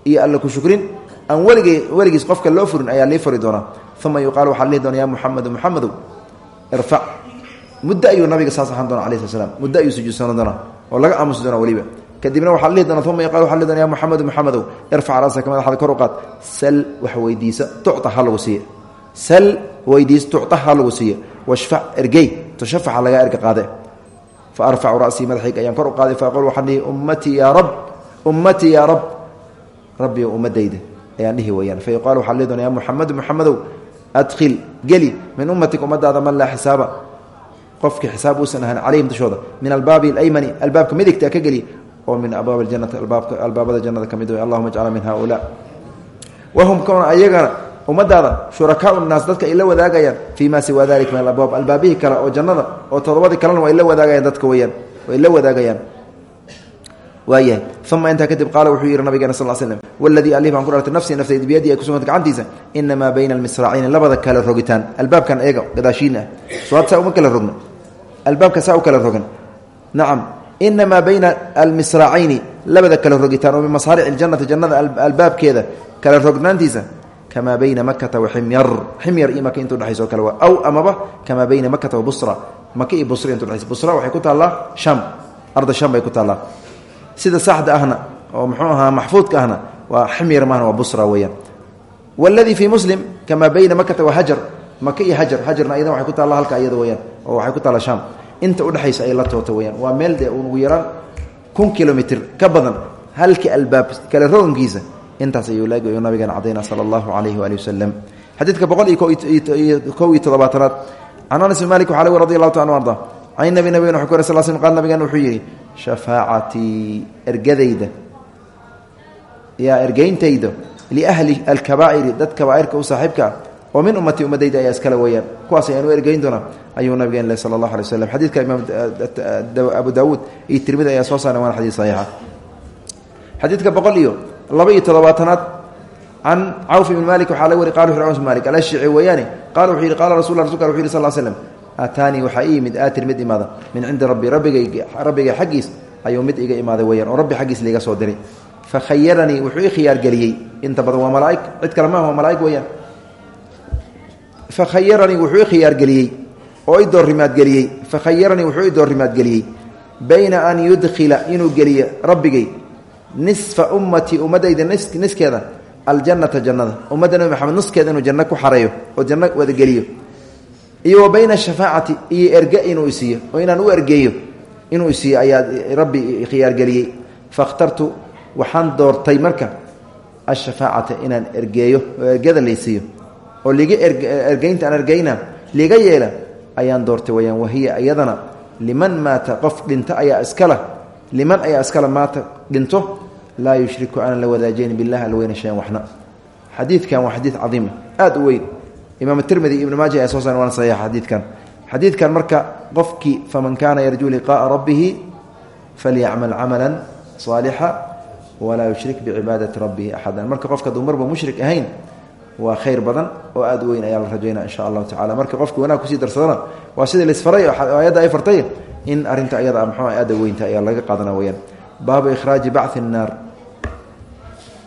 iyo alla ku shukrin aan weligay weligiis qofka loo furin ayaa lii furi doonaa uma yuqaalu waxaa lihi doona ya muxamedu muddo ayuu nabiga saas ahaan doona alayh sl slam muddo ayuu sujuudsan doonaa oo laga aamusi doona weliba. Kadibna waxaa lihi doona uma yaqal waa doona ya muxamedu muxamedow irfac rasaka madaxda kor u qaad sal wax weydiisa tucta ha lagu siiya sal weydiis tucta ha lagu siiya washfac ergey tashafaxa lagaa erga qaade. Fa arfacu rasii madaxayga ayaan kor u qaaday fa aqul waxaan dhihi ummatii yaa rab ummatii yaa rab rabbiyo ummadayda ayaan dhihi weyaan fa yuqaal waxaa lihi doona ya muxamedu muxamedow adkhil geli min ummatika ummadaada man laa xisaaba qofkii xisaab uusan ahaan calayhim dushooda min albaabi alaymani albaabka midigta ka geliya oo min abwaab aljanati albaabada jannada ka mid wey allahuma ajcalna min haulaa wahum kona ayagana ummadaada shurakaau naas dadka ay la wadaagayaan fii ma siwaa dalika min alabwaab. Albaabihii kale oo jannada oo todobadii kalena way la wadaagayaan dadka weyaan way la wadaagayaan waayahay uma intaa kadib qaala wuxuu yihi nabigeena sal slm waladii alih baan ku dhartay nafsii naftayda biyadii ay kusuganta bayna almisracayni labada kala rogitaan albaabkan eega gadaashiin ah saa uma rogno. Albaabka saa u kala rogan. Nacam inamaa bayna almisracayni labada kala rogitaan oo min masaarici ljannati jannada albaabkeeda kala rognaantiisa kamaa bayna makata wa ximyar. Iyo maka inta udhexaysa oo kale waa aw amaba kamaa bayna makata wa busra. Maka iyo busra inta udhexaysa busra waxay ku taallaa sham. Arda sham bay ku sida saxda ahna oo muxuu ahaa maxfuudka ahna waa ximyar mahna waa busra weeyaan. Waladii fii muslim kamaa bayna makata wa hajar maka iyo hajar hajarna ayadan waxay ku taalla halka iyada weyaan oo waxay ku taalla sham inta udhexaysa ay la toota weyaan waa meel dee ugu yaraan kun kilomitr ka badan halkii albaab kale rogankiisa intaas ayuu laag ayuu nabigeena cadayna sala allahu calayhi waali wasalam xadiidka boqol iyo kow iyo toddobaatanaad can anas bin malik waxa lg radi allahu ta anu arda can nabi nabigena wxu ku sal sl qal nabigeena wuxuu yidhi shafaacatii ergadayda. Yaa ergeyntayda liahli alkabaa'iri dad kabaa'irka u saaxiibka ah oo min ummatii ummadayda ayaa iskale weeyaan. Kuwaas ayaan u ergeyn doonaa ayuu nabigeen leh sala allah alay waslam xadiidka imaam abu daawuud iyo tirmidi ayaa soo saaray waana xadiid saxiixa. Xadiidka boqol iyo laba iyo toddobaatanaad can cawf ibn malik waxaa laga wari qala malik alashici weeyaane qala wuxuu yidhi qala rasul rasulka wuxu slm aataanii waxaa ii yimid aatir mid imaada min cindi rabbi rabbigay xaggiis ayuu mid iga imaaday weyaan oo rabbi xaggiis liiga soo diray. Fa khayaranii wuxuu i khiyaargeliyey inta badan waa malaaig cid kale maaha waa malaaig weyaan fa khayaranii wuxuu i khiyaargeliyey oo i doorrimaadgeliyey fakhayaranii wuxuu i doorrimaadgeliyey bayna an yudkhila inuu geliyo rabbigay nisfa ummatii ummadayda niskeeda aljannata jannada. Ummadda nabi maxamed nuskeeda inuu janno ku xareeyo oo janno wadageliyo iyo wa bayna shafaacati iyo erge inuu isiiyo oo inaan u ergeeyo inuu isiiyo ayaa rabbi khiyaargeliyey fakhtartu waxaan doortay marka ashafaacata inaan ergeeyo oo ergada laysiiyo oo liga ergeynta aan ergeyna liga yeela ayaan doortay wayaan wahiya iyadana liman maata qof dhinto ayaa iskala liman ayaa iskala maata dhinto laa yushriku aanan la wadaajeyni billahi alweyna shayan waxna. Xadiidkan waa xadiid cadiima aada u weyn imaam tirmidi ibnu maaja ayaa soo saaran waana saxiixa xadiidkan. Xadiidkan marka qofkii faman kaana yarjuu liqa'a rabbihi falyacmal camalan saalixa walaa yushrik bicibaadati rabbihi axadan. Marka qofka dumarba mushrik ahayn waa khayr badan oo aada u weyn ayaa la rajaynaa insha allahu tacala marka qofki wanaag ku sii darsadana waa sidii laisfaray oo ayadda ay fartay in arrinta ayada mxuu aada weynta ayaa laga qaadana weyaan baabu ikhraaji bacthi nnaar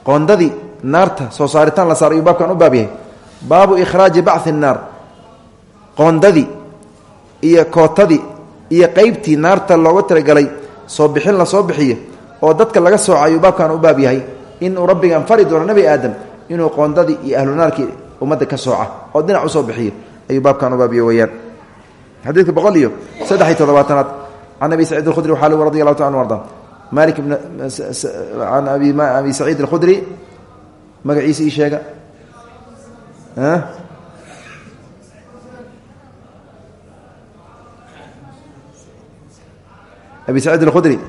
qoondadii naarta soo saaritaan la saar baabkan u baab baabu ikhraaji bacthi nnaar qoondadii iyo kootadii iyo qeybtii naarta looga talagalay soo bixin la soo bixiyo oo dadka laga sooca ayuu baabkan u baab yahay inuu rabbigan fari doono nebi aadam inuu qoondadii iyo ahlunaarkii ummadda ka sooca oo dhinac u soo bixiyo ayuu baabkan u baabyahy weyaan xadiidka boqol iyo saddex iyo toddobaatanaad can abi saciid alkhudri waxaa lgu radi allahu ta an arda. Malik ibn an abi saciid alkhudri magaciisa ii sheega abi saciid alkhudri.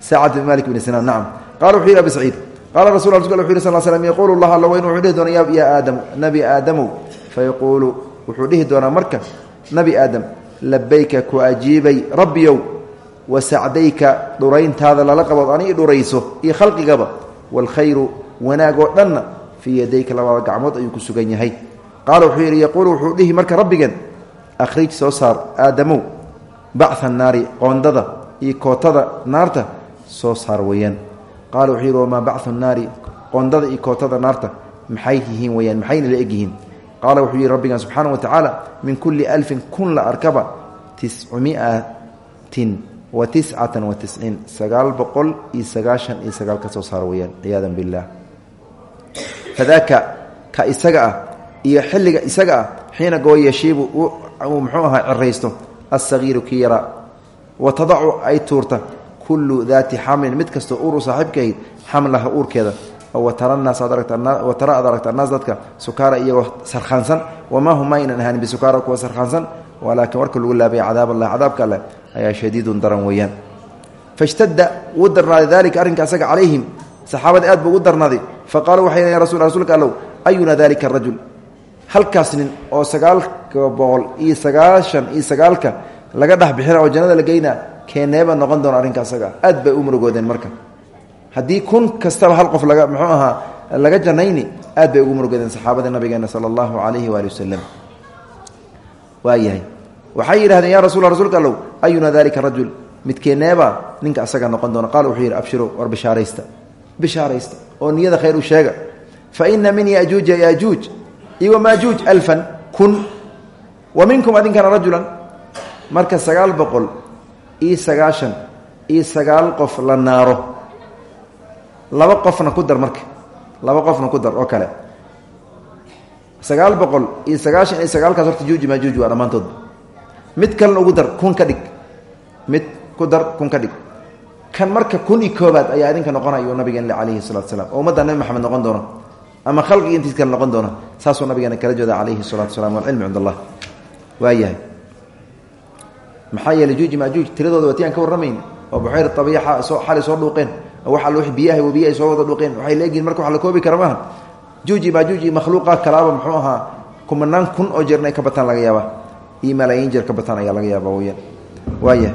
Sacad bin malik bn sinaan nacam qala wuxuu yihi abi saciid qaala rasul wuxu yhi sal slm yaquulu llah alla weyn wuxuu dhihi doona ya aadamu nabi aadamow fayaquulu wuxuu dhihi doonaa marka nabi aadam labayka ku ajiibay rabbiyow wa sacdayka dhurayntaada lala qabood ani dhurayso iyo khalqigaba waalkhayru wanaagoo dhanna fii yadayka labada gacmood ayuu ku sugan yahay. Qaala wuxuu yidhi yaquulu wuxuu dhihi marka rabbigeen akhrij soo saar aadamow bactha naari qoondada iyo kootada naarta soo saar weeyaan. Qaala wuxuu yidhi wamaa bacthu naari qoondada iyo kootada naarta maxay yihiin weyaan maxayna la egyihiin? Qaala wuxuu yidhi rabbigan subxaana wa tacaala min kulli alfin kun la arkaba tiscumiatin wa tiscatan wa tisciin sagaal boqol iyo sagaashan iyo sagaal ka soo saara weyaan ciyaadan billaah fadaaka ka isaga ah iyo xilliga isaga ah xiina goo yashiibu uu muxuu ahaa ciraysto alsagiiru kii wa tadacu ay tuurta kullu daati xamlin mid kastoo uuru saaxiibkahayd xamlaha uurkeeda. Watara ad aragta annaas dadka sukaara iyagoo sarkhaansan. Wamaa hum maynan ahaanin bisukaara kuwa sarkhaansan walaakiin warka lagu laabaya cadaab allah cadaabka alleh ayaa shadiidun daran weeyaan. Fashtadda wuu darnaaday dalika arrinka asaga calayhim. Saxaabada aad buu ugu darnaaday fa qaaluu waxay rasuulka allow ayuna dalika arajul halkaas nin oo sagaalka boqol iyo sagaashan iyo sagaalka laga dhex bixina oo jannada la geyna keeneeba noqon doona arrinka asaga. Aad bay u murugoodeen marka. Haddii kun kastaba hal qof laga muxuu ahaa laga janayni aad bay ugu murugoodeen saxaabada nabigeena sala allahu calayhi waali wasalam waayahay waxay yidhahdeen ya rasul rasulka allow ayuna dalika rajul? Midkeeneeba ninka asaga noqon doona. Qaal wuxuu oo niyada khayr u sheega. Fa ina min yajuuja yajuuj iyo wamaajuuj alfan kun. Wa minkum adinkana rajulan. Marka sagaal boqol iyo sagaashan iyo sagaal qof la naaro. Laba qofna ku dar marka. Laba qofna ku dar oo kale. Sagaal boqol iyo sagaashan iyo sagaalkaas horta juuji maajuuj waa dhammaantood. Mid kalena ugu dar kun ka dhig. Mid ku dar kun ka dhig kan marka kun iyo koobaad ayaa idinka noqonayo nabigeena calayhi salatu salaam. Oo ummadda nabi maxamed noqon doona. Ama khalqigi intiis kale noqon doona. Saasuu nabigeena kala jooda calayhi salatu salam walcilmu cind allah waayahay. Maxaa yeeley juuji maajuuj tiradooda waati aan ka warramayn. Oo buxayr abiixa soo xalay soo dhuuqeen. Oo waxa w biyaha webiya ay soo wada dhuuqeen. Waxay leegihin marka wax la koobi kara maaha juuji maajuuji makhluuqa kalaaba muxuu ahaa kumanaan kun oo jeer ka bataan laga yaaba iyo malaayiin jeer ka bataan ayaa laga yaaba weyaan waaya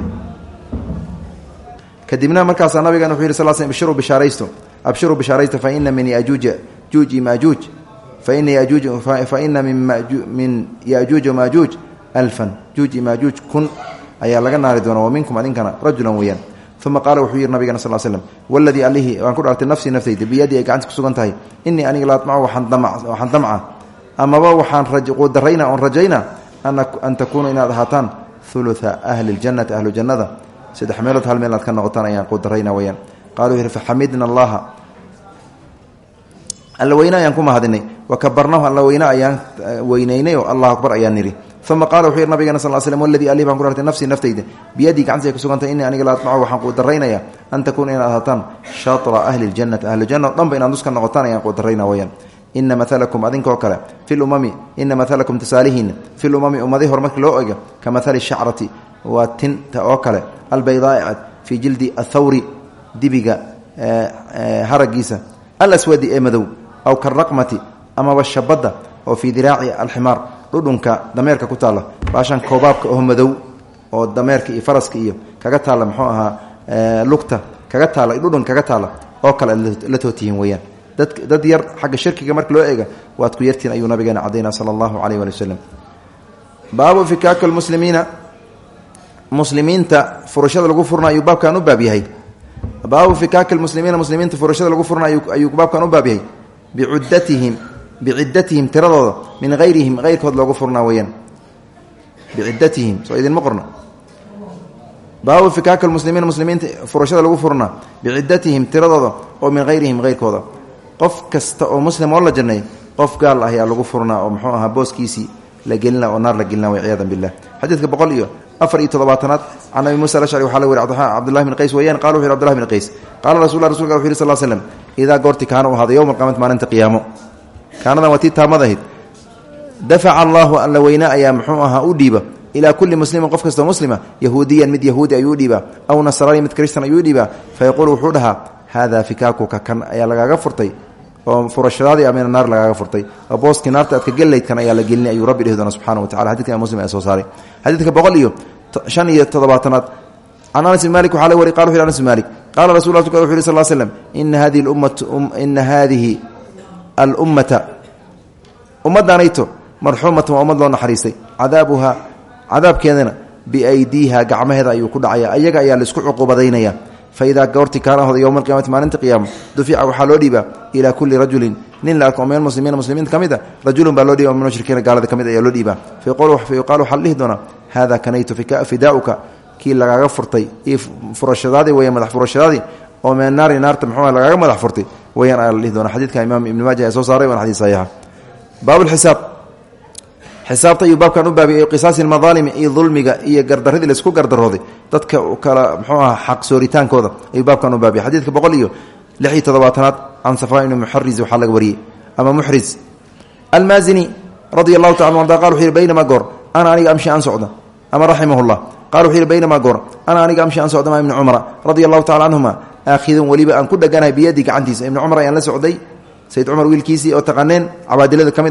kadibna markaasaa nabigan wuxuu yidhi sal sl abshiruu bishaaraysto abshiruu bishaaraysto fa ina min yajuuja juuji maajuuj fa ina yajuuj fa ina min yajuuj maajuuj alfan juuji maajuuj kun ayaa laga naari doona wa minkum adinkana rajulan weeyaan. Uma qaala wuxuu yidhi nabigana sal slm waladii allihii waan ku dhaartay nafsii naftayda biyadii ay gacanta ku sugan tahay innii aniga laatmacu waxaan damca. Amaba waxaan quudarayna oon rajayna an takuunuu inaad ahaataan hulua ahli ljannati ahlu jannada saddex meelood hal meel aad ka noqotaan ayaan qudarayna weyaan. Qaaluu yidhi faxamidna allaha. Alla ayaan ku mahadinay wakabarnahu alla weyne ayaan weynaynay oo allah akbar ayaan nidhi. Uma qala wuxuu yidhi nabigeena sal slm waladii alih baan ku naftayda biyadii gacantiisa ku sugantay innii aniga la admacu waxaan quudaraynaya an takuuna inaad ahaataan shatra ahli ljannati ahlujanna o dhanba inaad nuska noqotaan ayaan quudarayna weyaan. Ina maalakum adinkoo kale fi lumami ina maalakum tusaalihiina fi lumami ummadihi hor markii loo ego ka shacrati waa tinta oo kale. Albaydaa'icad fii jildi athawri dibiga haragiisa alaswadi ee madow aw karaqmati amaba shabadda oo fii diraaci alximaar. Dhudhunka dameerka ku taalla. Baashan koobaabka oo madow oo dameerka iyo faraska iyo kaga taalla muxuu ahaa lugta kaga taalla dhudhunka kaga taalla oo kale tootihiin weyaan dad yar xagga shirkiga marka loo eega waad ku yartiin ayuu nabigeena cadayna sala allahu caleyh waali wasalam baabu fikaaka lmuslimiina muslimiinta furashada lagu furna ayuu baabkan u baab yahay. Baabu fikaaka lmuslimiina muslimiinta furashada lagu furna ayuu baabkan u baab yahay. Bicudatihim biciddatihim tiradooda min hayrihim hayrkood loogu furnaa weyaan biciddatihim soo idinma baabu fikaaka lmuslimiina muslimiinta furashada lagu furnaa. Biciddatihim tiradooda oo min hayrihim hayrkooda qof kasta oo muslim oo la jannay qof gaal ah ayaa lagu furnaa oo muxuu ahaa booskiisii la gelina oo naar la gelina way ciyadan billah. Xadiidka boqol iyo afar iyo toddobaatanaad can abi musa alashcri waxaa la weri cabdullahi bn qays weyaan qala wuxu yhi abdullahi bn qays. Qaala rasul rasulka wuxu yhi sal slm idaa goorti kaana u ahaada yowma alqiyamati maalinta qiyaamo. Kaanadan waa tii taamadahayd. Dafaca allaahu alla weyne ayaa muxuu ahaa u dhiiba. Ilaa kulli muslimin qof kastoo muslima yahuudiyan mid yahuudi ayuu dhiibaa aw nasraani mid kristan ayuu dhiibaa. Fayaquulu wuxuu dhahaa haadaa fikaakuka kan ayaa lagaaga furtay oo furashadaadii amina naar lagaaga furtay. Oo booskii naarta aad ka gelayd kan ayaa la gelinay ayuu rabbi dhihi doona subxana wa tacala xadidka muslim ee soo saaray. Xadiidka boqol iyo shan iyo toddobaatanaad. Can anas bin malik waxaa la wari qala anas bin malik qaala rasul wuxu yhi sal slm ina hadihi ummatu ina haadihi alummata. Ummaddaanayto marxuumatan waa ummad loo naxariistay. Cadaabuhaa cadaabkeedana biaydiiha gacmaheeda ayuu ku dhacaya. Ayaga ayaa la isku cuqubadaynaya fa idaa goorti kaana ahooda yowma alqiyamati maalinta qiyaama dufica waxaa loo dhiibaa ilaa kulli rajulin nin la arko min almuslimiina muslimiinta ka mid a rajulun baa loo dhiiba min mushrikiina gaalada ka mid ayaa loo dhiibaa fa yuqaalu waxaa la dhihi doonaa hada kanaytu fidaauka kii lagaaga furtay iyo furashadaadii weya madax furashadaadii oo min naari naarta muxuu lagaaga madax furtay weyaan ayaa la dhihi doona xadiidka imaam ibni maaja ee soo saaray waana xadiis xisaabta ayuu baabkan u baabiyey qisaasi lmadaalimi iyo dulmiga iyo gardaradii la isku gardarooday dadka kala muxuu aha xaq sooritaankooda ayuu baabkan u baabiyey xadiidka boqol iyo lix iyo toddobaatanaad safaa ibni muxariz waxaa laga wariyey. Ama muxriz almaazini radia taala arda qal wuxu yihi baynamaa ana aniga amshi aan socda ama raximah llah qala wuxuu yihi baynamaa ana aniga amshi aan socda ma ibni cumara. Radia allahu tacala canhuma aakhidan weliba ku dheganahay biyadii gacantiisa. Ibni cumar ayaan la socday sayid cumar wiilkiisii oo taqaaneen cabaadilada ka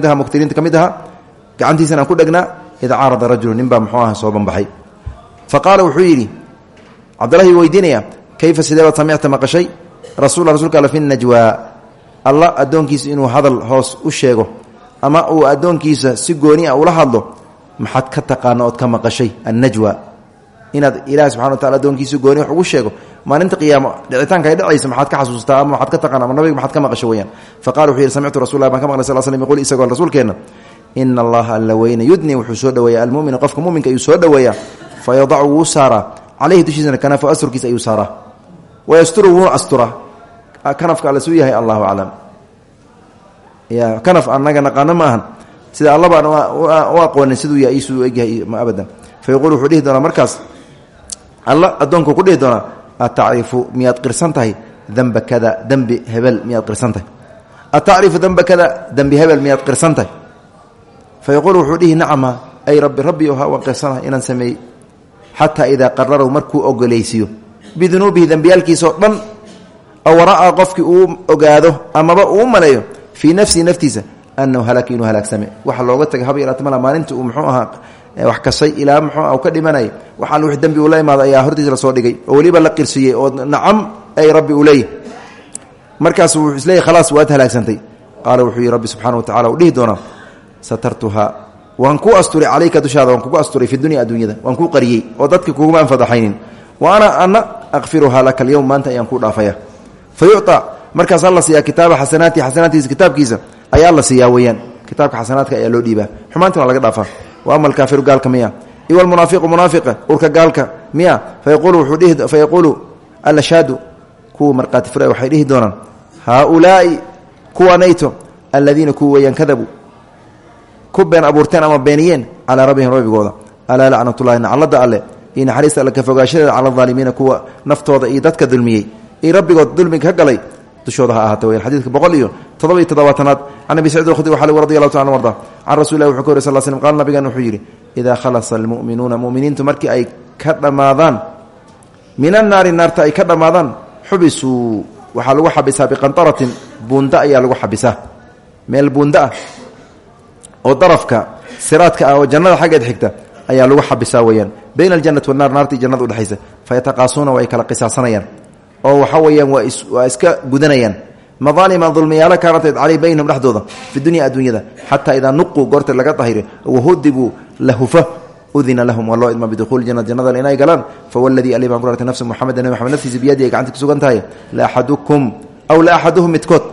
mid aha gacantiisana aan ku dhegnaa id caarada rajulu nin baa soo banbaxay. Fa qaala wuxuu yidhi kayfa sidee baad samicta maqashay? Rasuula rasuulka alla fi najwaa alla addoonkiisa inuu hadal hoos u sheego ama uu addoonkiisa si gooni a ula hadlo maxaad ka taqaana ka maqashay annajwa? Inaad ilaah subxana wa tacala addoonkiisa gooni wax ugu sheego maalinta qiyaamo dhicitaanka ay dhacaysa maxaad ka xasuustaa ama maxaad ka taqaana nabiga maxaad ka maqasho weyaan fa qala wuxuu yidhi samictu rasul lah baan ka maqlay sal slm yquul isagoo rasuulkeenna ina allaha alla weyne. Yudni wuxuu soo dhoweeya almumina qofka muminka ayuu soo dhoweeyaa fa yadacu wuu saaraa. Caleyhi dushiisana kanafo asturkiisa ayuu saaraa. Wayasturu wuu asturaa kanafka alle suu yahay allahu aclam. Ya kanaf anaga naqaano ma sida allaba aan u aqoonin siduu yahay isuu egyahay abadan. Fa yaquul wuxuu markaas alla addoonku ku dhihi doonaa atacrifu miyaad qirsan tahay? Kada dembi hebel miyaad qirsan tahay. Atacrifu kada dembi hebel miyaad qirsan fa yaquulu wuxuu dhihi nacama ay rabbi rabbi oha waan qirsanaha inaan sameeyey xataa idaa qararow markuu ogolaysiiyo bidunuubihi dembiyaalkiisaoo dhan aw ra'aa qofkii uu ogaado amaba uu maleeyo fii nafsihi naftiisa anahu halaka inuu halaagsame waxa looga tagay haba yaraata mala maalinta uu muxuu ahaa wax kasay ilaa muxuu ka dhimanayay waxaan wix dembi ula imaado ayaa hortiisa la soo dhigay oo weliba la qirsiyey oo nacam ay rabbi uu leeyahy markaas wuxuu isleeyahy khalaas waad halaagsantay qaala wuxuu satartuhaa. Waan kuu asturay calayka dushaada waan kugu asturay fi dunya adduunyada waan kuu qariyey oo dadka kuguma anfadaxaynin wa ana ana akfiruhaa laka alyowm maanta ayaan kuu dhaafaya. Fa yucطa markaasaa la siiyaa kitaaba xasanaati xasanaatiisa kitaabkiisa ayaa la siiyaa weyaan kitaabka xasanaadka ayaa loo dhiibaa. Xumaantana laga dhaafaa. Wa ama alkaafiru gaalka miya. Iw almunaafiqu munaafiqa urka gaalka miya. Dhihi fayaquulu alashaadu kuwa markhaati fura waxay dhihi doonaan haaulaai kuwanayto aladiina kuwa kadabuu ku been abuurteen ama beeniyeen calaa rabbihim rabbigooda. Alaa lacnatullahi naclada alle. Iyo naxariista alle ka fogaashadeeda cala alaalimiina kuwa naftooda iyo dadka dulmiyey. Iyo rabbigood dulmiga ka galay dushooda ha ahaata weyaan boqol iyo toddoba iyo toddobaatanaad can abi sacid alkhudri waxaa radi allahu taala arda can rasul lah wuxuu ka wary sal slm qaala nabigan wuxuu yidhi idaa khalasa almu'minuuna mu'miniintu markii ay ka dhammaadaan min annaari naarta ay ka dhammaadaan xubisuu. Waxaa lagu xabisaa biqantaratin buunda ayaa lagu xabisaa. Meel buunda ah oo darafka siraadka ah oo jannada xaggeed xigta ayaa lagu xabisaa weyaan bayna aljanati wannar naartii jannada udhexaysa fayataqaasuuna waa ay kala qisaasanayaan. Oo waxa weeyaan waa iska gudanayaan. Madaalima dulmiyaalo kaanatayd caley baynahum dhexdooda fi dunya adduunyada. Xataa idaa nuquu goorta laga dahiro wahudibuu la hufa udina lahum. Waa idma biduhuuli janat jannada inay galaan fawaladii ali baan ku rartay nafsi muxamed nabi maxamed naftiisa biyadii ay gacanta ku sugan tahay la axadukum aw la axaduhum midkood.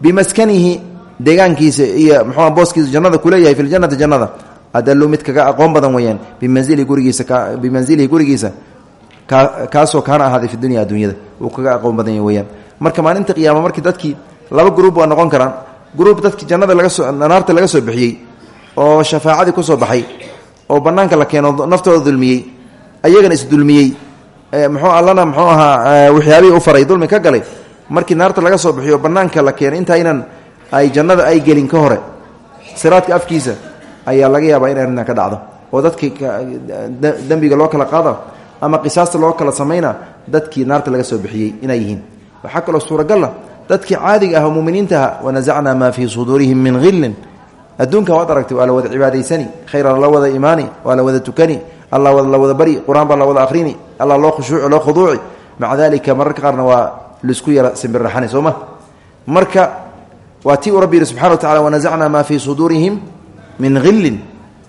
Bimaskanihi deegaankiisa iyo muxua booskiisa jannada kuleeyahay fi ljannati jannada adalu mid kaga aqoon badan weeyaan bimanzilihi gurigiisa bimanzilihi gurigiisa kaasoo kaana ahaaday fi dunya adduunyada uu kaga aqoon badan yahy weyaan marka maalinta qiyaama markii dadkii laba gruub waa noqon karaan gruub dadkii jannada laga soo naarta laga soo bixiyey oo shafaacadii ku soo baxay oo banaanka la keeno naftooda dulmiyey ayagana isdulmiyey muxuu allana muxuu ahaa waxyaabihii u faray dulmi ka galay markii naarta laga soo bixiyo banaanka la keeno intaynan ay jannada ay gelin ka hore siraadka afkiisa ayaa laga yaabaa in arrintan ka dhacdo. Oo dadkii dembiga loo kala qaada ama qisaasta loo kala samayna dadkii naarta laga soo bixiyey inay yihiin. Waxaa kaloo suuragala dadkii caadiga ah oo muminiintaha wanasacnaa maa fii suduurihim min hillin adduunka waad aragtay waa la wada cibaadaysani khayra la wada imaani waa la wada tukani alla la wada bari qur'aan la wada akhrini alla loo khushuuci loo khuduuci. Maca dalika mararka qaarna waa la isku yara simbirraxani soo ma? Marka waa tii uu rabbi yihi subxana wa tacala wanasacnaa maa fii suduurihim min hillin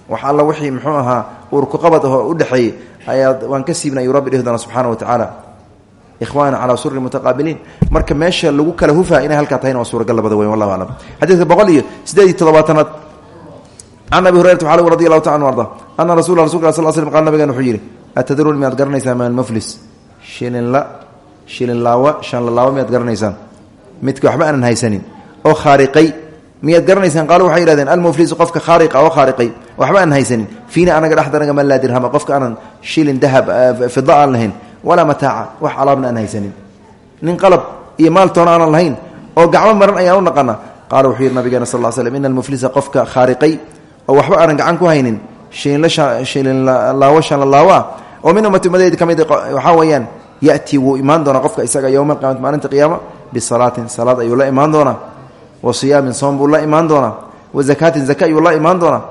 wax alla wixii muxuu ahaa uurkuqabad ahoo udhexeeyey ayaa waan ka siibna ayuu rabbi dhihi doona subxaana wa tacaala. Ikhwaana calaa surri mutaqaabiliin. Marka meesha lagu kala hufaa inay halkaa tahayna waa suuragal labada weyn wallahu aclam xadiidka boqol iyo sideed iyo toddobaatanaad can abi hurayrata waxaa radi allahu taala anu arda ana rasula rasulka sal slm qal nabigan wuxuu yidhi atadruun oo khaariqay. Miyaad garanaysaan? Qaalu waxay yihahdeen almuflisu qofka khaariqa oo khaariqay. Waxba aanan haysanin. Fiina anaga dhexdanaga man laa dirhama qofka aanan shilin dahab fida aan lahayn walaa mataaca. Wax alaabna aan haysanin. Nin qalab iyo maaltoona aanan lahayn oo gacmo maran ayaan u naqana. Qaala wuxuu yidhi nabigeena sal l slm ina almuflisa qofka khaariqay oo waxba aanan gacan ku haynin shilinlaawo shanlalaawoa oo min ummati ummadeyda ka mid waxaa weeyaan yati wuu imaan doonaa qofka isaga yowma alqiyamati maalinta qiyaama bisalaatin salaad ayuu la imaan doonaa wa siyaamin soom buu la imaan doonaa wa zakaatin zaka ayuu la imaan doonaa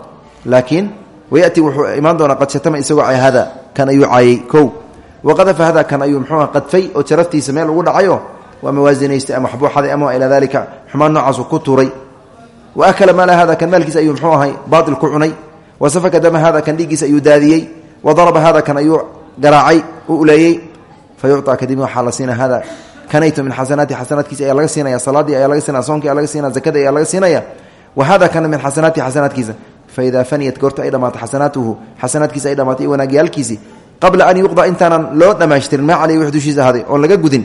laakiin wayati wuxuu imaan doonaa qad shatama isagoo hada kan ayuu caayey kow. Waqadafa hada kan ayuu mxuua qadfay oo jaraftiisa meel ugu dhacayo waa mawaasinaystay ama waxbuu xaday ama ilaa dalika xumaan noocaasu ku tuuray. Wa akala maala hada kan maalkiisa ayuu mxuu ahay baatil ku cunay. Wa safaka dama hada kan dhiiggiisa ayuu daadiyey. Wa daraba hada kan ayuu garaacay u uleeyey. Fa yucطa kadibna hada kanayto min xasanaati xasanaadkiisa ayaa laga siinaya salaadii ayaa laga siinaya soomkii ayaa laga siinaya zakadii ayaa laga siinaya. Wa hada kana min xasanaati xasanaadkiisa. Faidaa faniyat goorta ay dhamaato xasanaatuhu xasanaadkiisa ay dhamaatay i wanaagyaalkiisii qabla an yuqda intaanan loo dhammaystirin maa caleyhi wix dushiisa ahaaday oon laga gudin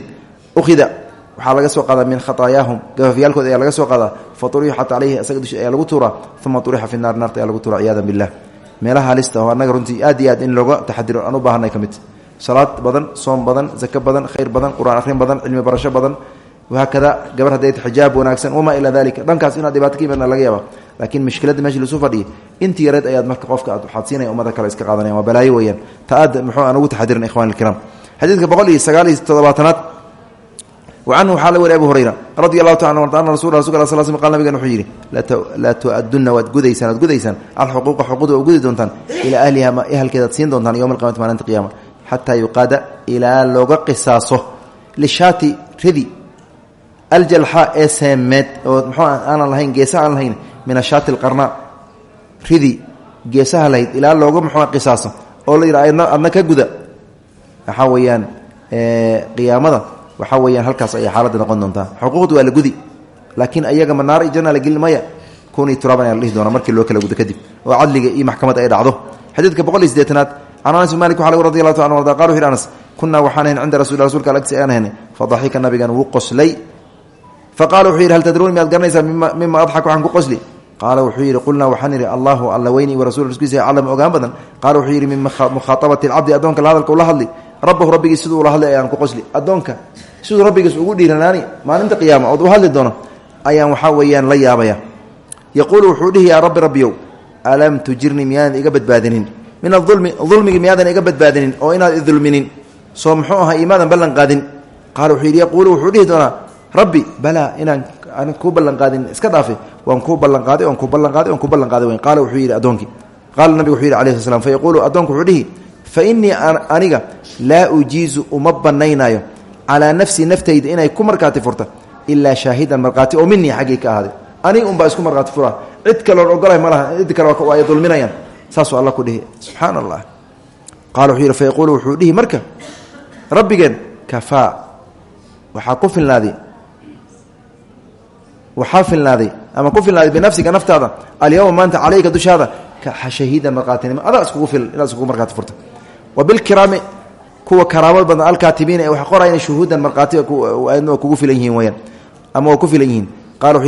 ukhida. Waxaa laga soo qaadaa min khataayaahum gafafyaalkooda ayaa laga soo qaadaa. Fa urixat caleyhi isaga dushi ayaa lagu tuuraa. Uma urixa fi naar naarta ayaa lagu tuura ciyaada billah meelaha halista oo annaga runtii aad iyo aad in looga taxadiro aan u baahanay ka mid salaad badan soom badan zako badan khayr badan qur'aan badan cilmi barasho badan. Wahaakada gabar hadday xijaab wanaagsan wamaa ilaa dalika dhankaas inaad dhibaato ka imaadna laga yaaba laakiin mushkiladda meesha lasu fadhiya intii yareed marka qofka aad waxaad siinaya kale iska qaadanayan waa balaayo weeyaan. Ta muxuu aan ugu taxadirin ikhwani ilkiraam xadiidka boqol iyo sagaal iyo toddobaatanaad wacanhu waxaa la wari abu hurayra radi allahu taala an ana rasul rasulka sl sl qal nabigan wuxuu yidhi laa tu'adunna waad gudaysaan waad gudaysaan. Alxuquuqa xuquuqda waa gudi doontaan ilaa ahliha ehelkeedaad siin doontaan yowma alqiyamati xataa yuqaada ilaa looga qisaaso lishaati ridi aljalxa ee seemeed oo muxuu aanan lahayn geesa aan lahayn min ashaati alqarna ridi geesaha lahayd ilaa looga muxua qisaaso oo la yidha adna ka guda. Waxaa weeyaan qiyaamada waxaa weyaan halkaas ayay xaaladda noqon doontaa. Xuquuqda waa la gudi laakiin ayaga ma naar jana la gelin maya. Kunii turaaban ayaa la dhihi loo kala gudo kadib oo cadliga iyo maxkamad ay dhacdo. Xadiidka boqol iyo can anas bin malik waxa lagu radi allahu ta an arda anas kunaa waxaan ahayn cinda rasul rasulka al agtiisa ayaan ahaynay fadaxika nabigan qoslay faqala wuxuu hal tadruuni miyaad garanaysaa mima adxak waxaan qosli qaala wuxuu yidhi waxaan idhi allahu alla wa rasul rasuulkiisa aclam ogaan badan qaala wuxuu yidhi min mukhaaabati alcabdi addoonka la hadli rabbahu rabbigiis siduu ula hadlay ayaan qosli addoonka siduu rabbigiis ugu dhiiranaani maalinta qiyaama ood hadli doono ayaan waxaa weeyaan la yaabaya yaquulu wuxuu dhihi rabbi rabbiyow alam tujirnii miyaadan iga badbaadinin min aulmi dulmigii miyaadan iga badbaadinin oo inaad idulminin soo muxuu ahaa imaadan ballan qaadin qaala wuxuu yidhi wuxuu dhihi doonaa rabbi balaa inaan aan kuu ballanqaadin. Iska dhaafe waan kuu ballanqaaday oon kuu ballanqaaday oon kuu ballanqaaday weyn. Qaala wuxuu yidhi addoonkii qaala nabigu wuxuu yidhi alayhi sl slam fa yaquulu addoonku wuxuu dhihi fa innii aniga laa ujiizu uma bannaynaayo calaa nafsii naftayda inay ku markhaati furta ilaa shaahidan markhaati oo minii xaggii ka aniga unbaa isku markhaati fura. Cid kaloon ogolahay ma laha cid kale waa ay dulminayaan saasuu alla ku dhihi subxaana allah qaala wuxuu yidhi fa yaquulu wuxuu dhihi marka rabbigeen kafaa waxaa ku filnaaday waxaa filnaaday ama ku filnaaday binafsiga naftaada alyawma maanta calayka dushaada shahiidan markhaatinimo adaa iskugu filan inaad iskugu markhaati furta wa bilkiraami kuwa karaamad badan alkaatibiina ee wax qorayna shuhuudan markhaati kugu filan yihiin ama waa ku filan yihiin. Qala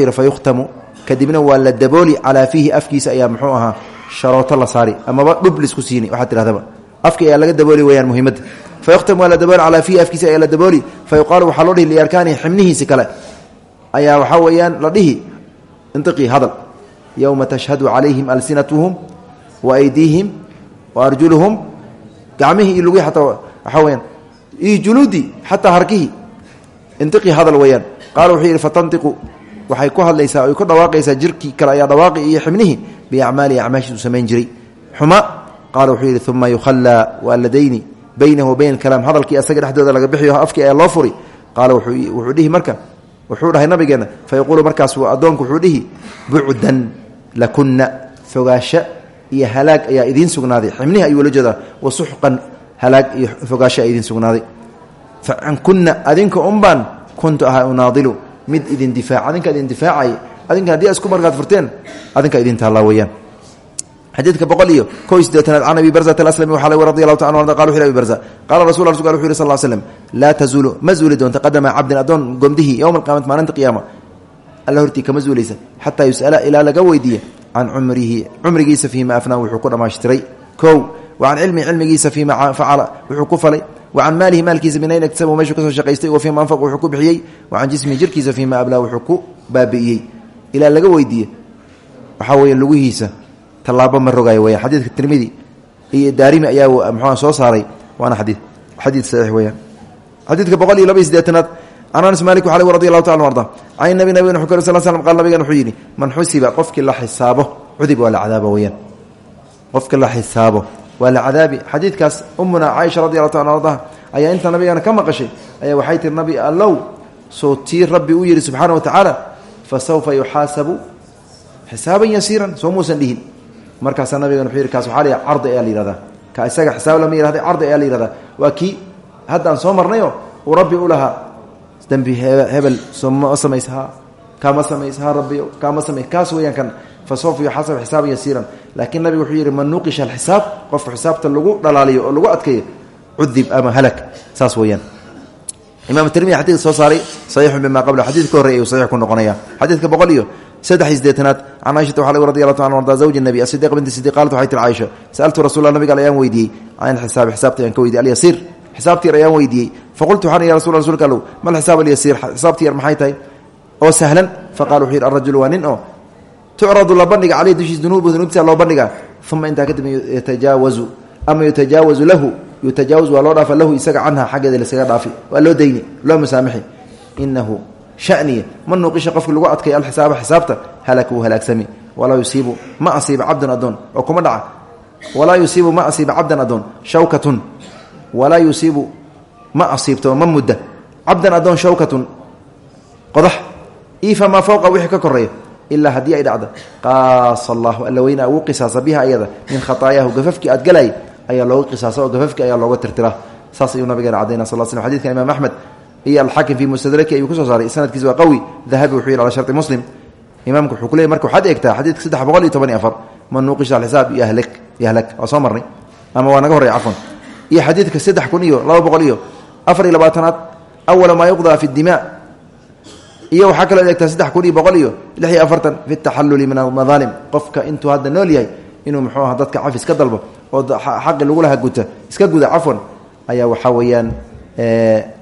kadibna waa la dabooli calaa fiihi afkiisa ayaa sharooto la saari amaba dhub lisku siini waxaad tidhahdaba. Afki ayaa laga dabooli weyaan muhimadda fa yukhtamu waa la dabooli calaa fiihi afkiisa ayaa la dabooli. Fa yuqaalu waxaa loo dhihi liarkaanihi xibnihiisi kale. Ayaa waxaa weeyaan la dhihi hadal. Yowma tashhadu calayhim alsinatuhum wa aydiihim wa arjuluhum. Gacmihii iyo lugihii ataa waxaa weyaan iyo juluudii xataa harkihii hadal weeyaan. Qaala wuxuu yidhi fatantiqu waxay ku hadlaysaa oy ku dhawaaqaysaa jirkii kale ayaa dhawaaqi iyo xibnihii biacmaalihi acmaashiisu samayn jiray. Xuma qaala wuxuu yidhi uma yukhallaa waa ladayni baynahu wa bayna alkalaam. Hadalkii asaga dhexdooda laga bixiyo afkii ayaa loo furi. Qaala wuxuu dhihi marka wuxuu dhahay nabigeena fa yaquulu markaas addoonku wuxuu dhihi bucdan lakunna fogaasho iyo halaag ayaa idiin sugnaaday. Xibnihi ayuu la jeedaa wa suxqan halaag iyo fogaasho ayaa idiin sugnaaday. Facankunna adinka unbaan kuntu ahaa unaadilu mid idin difaac adinka idin difaacay adinka haddii isku markaad furteen adinka idin taallaa weeyaan. Xadiidka boqol iyo ko sideetanaad can abi barzat aslami waxaa laga radi allahu ta anu qala wuxu yhi abi barza qala rasul rasulka wuxu yhi sal l slem laa tazuulu ma zuuli doonta qadama cabdin addoon gomdihii yowma alqiyamati maalinta qiyaama. Kama zuulaysa xataa yus'ala ilaa laga weydiiye can cumrihi cumrigiisa fiima afnaa wuxuu ku dhammaashtiray kow wa can cilmihi cilmigiisa fiima facala wuxuu ku falay can maalihi maalkiisa min ayna iktasabu meeshuu ka soo shaqaystay wa fiima anfaq wuxuu ku bixiyey. Wa can jismihi jirkiisa fiima ablaa wuxuu ku baabi'iyey. Ilaa laga weydiiye waxaa weeye lugihiisa tallaabo ma rogaayo weyaan xadiidka tirmidi iyo daarimi ayaa muxua soo saaray waana xadii xadiid saxiix weyaan xadiidka boqol iyo laba iyo sideetanaad can anas malik waxa lg radi allahu taala arda can nabi nabig wuxuu kari sal slam qal nabigan wuxuu yidhi man waa la cadaabi. Xadiidkaas umuna caaisha radi allahu taala ayaa inta nabigana ka maqashay ayaa waxay tiri nabi allow soo tii rabbi u yidhi subxaana wa tacaala fa sawfa yuxaasabu xisaaban yasiiran soo muusan dhihin. Markaasaa nabigan wuxuu yidhi kaas waxaa la cardi ayaa ka isaga xisaab lama yihahda cardi ayaa la yihahdaa waa kii haddaan soo marnayo uu rabbi u lahaa dembi hebel soma samays ha kaama samays ha rabbiyo kaama samays kaas weeyaan kan fa sawfa yuxaasab xisaaban yasiiran laakiin nabigu wuxuu yidhi man nuqisha alxisaab qofka xisaabta lagu dhalaaliyo oo lagu adkeeyo cudib ama halak saas weeyaan imam tirmidi xadidka soo saaray saxiixun bima qabla xadidka ka horrey ayuu saxiix ku noqonaya xadiidka boqol iyo saddex iyo sideetanaad can caaishata waxa lagu radi allahu ta an arda zawji nabi asidiq binti sidiq qalat waxay tiri caaisha sa'altu rasulla nabiga ayaan weydiiyey can xisaabi xisaabta ayaan ka weydiye alyasiir xisaabtii yar ayaan weydiiyey faqultu waxaan ya rasul rasulka allow mal xisaab alyasiir xisaabtii yar maxay tahay oo sahlan faqala wuxuu yidhi arajulu waa nin oo tucradu la bandhiga caleyhi dushiis dunuubu dunuubtiisa loo bandhigaa uma intaa kadib yatajaawazu ama yutajaawazu lahu yutajaawaz waa loo dhaafa lahu isaga canha xaggeeda laskaga dhaafi waa loo dayni loo musaamixi inahu shaniya ma nuuqisha qofki lagu adkay alxisaaba xisaabta halaka wuu halaagsami walaa yusiibu ma asiiba cabdan adoon oo kuma dhaca walaa yusiibu ma asiiba cabdan adoon shawkatun walaa yusiibu ma asiibto ma mudda cabdan adoon shawkatun qodax ifa ilaa haddii ay dhacda qaasa alla weyna ugu qisaasa biha ayada min khataayahu gafafkii aad galay ayaa looga qisaasa oo gafafki ayaa looga tirtira saas ayuu nabigeena cadayna sal sl xadidkan imaam axmed iyo alxaakim fii mustadraki ayuu ku soo saaray sanadkiisa waa qawi dahabi wuxuu yidhi ala sharti muslim imaamku wuxuu ku leey eegtaa xadiidka saddex man nuuqisha alxisaab yahlak yahlak waa soo marnay ama waa naga horrey cafwan iyo xadiidka saddex kun iyo laba boqol iyo afar iyo labaatanaad awala maa yuqdaa fi dimaa iyo waxaa kaloo eegtaa saddex kun iyo boqol iyo lix iyo afartan fi taxalluli min almadaalim. Qofka intuu hadda nool yahay inuu muxuu aha dadka cafis ka dalbo oo xaqi lagu laha guta iska guda cafwan ayaa waxaa weeyaan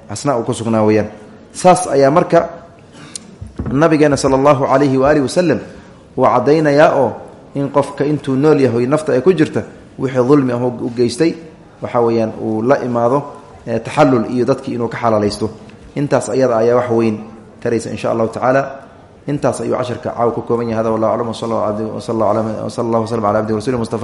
asna uu ku sugnaa weyaan saas ayaa marka nabigeena sala allahu calayhi waaalih wasalam uu caddaynayaa oo in qofka intuu nool yahay nafta ay ku jirta wixii dulmi ah u geystay waxa weeyaan uu la imaado taxallul iyo dadkii inuu ka xalaalaysto. Intaas ayada ayaa wax weyn taraysa insha allahu tacaala intaas ayuu casharka caaw ka kooban yahay. Hada wallahu aclam wsal allah ala abdi rasuli mustafa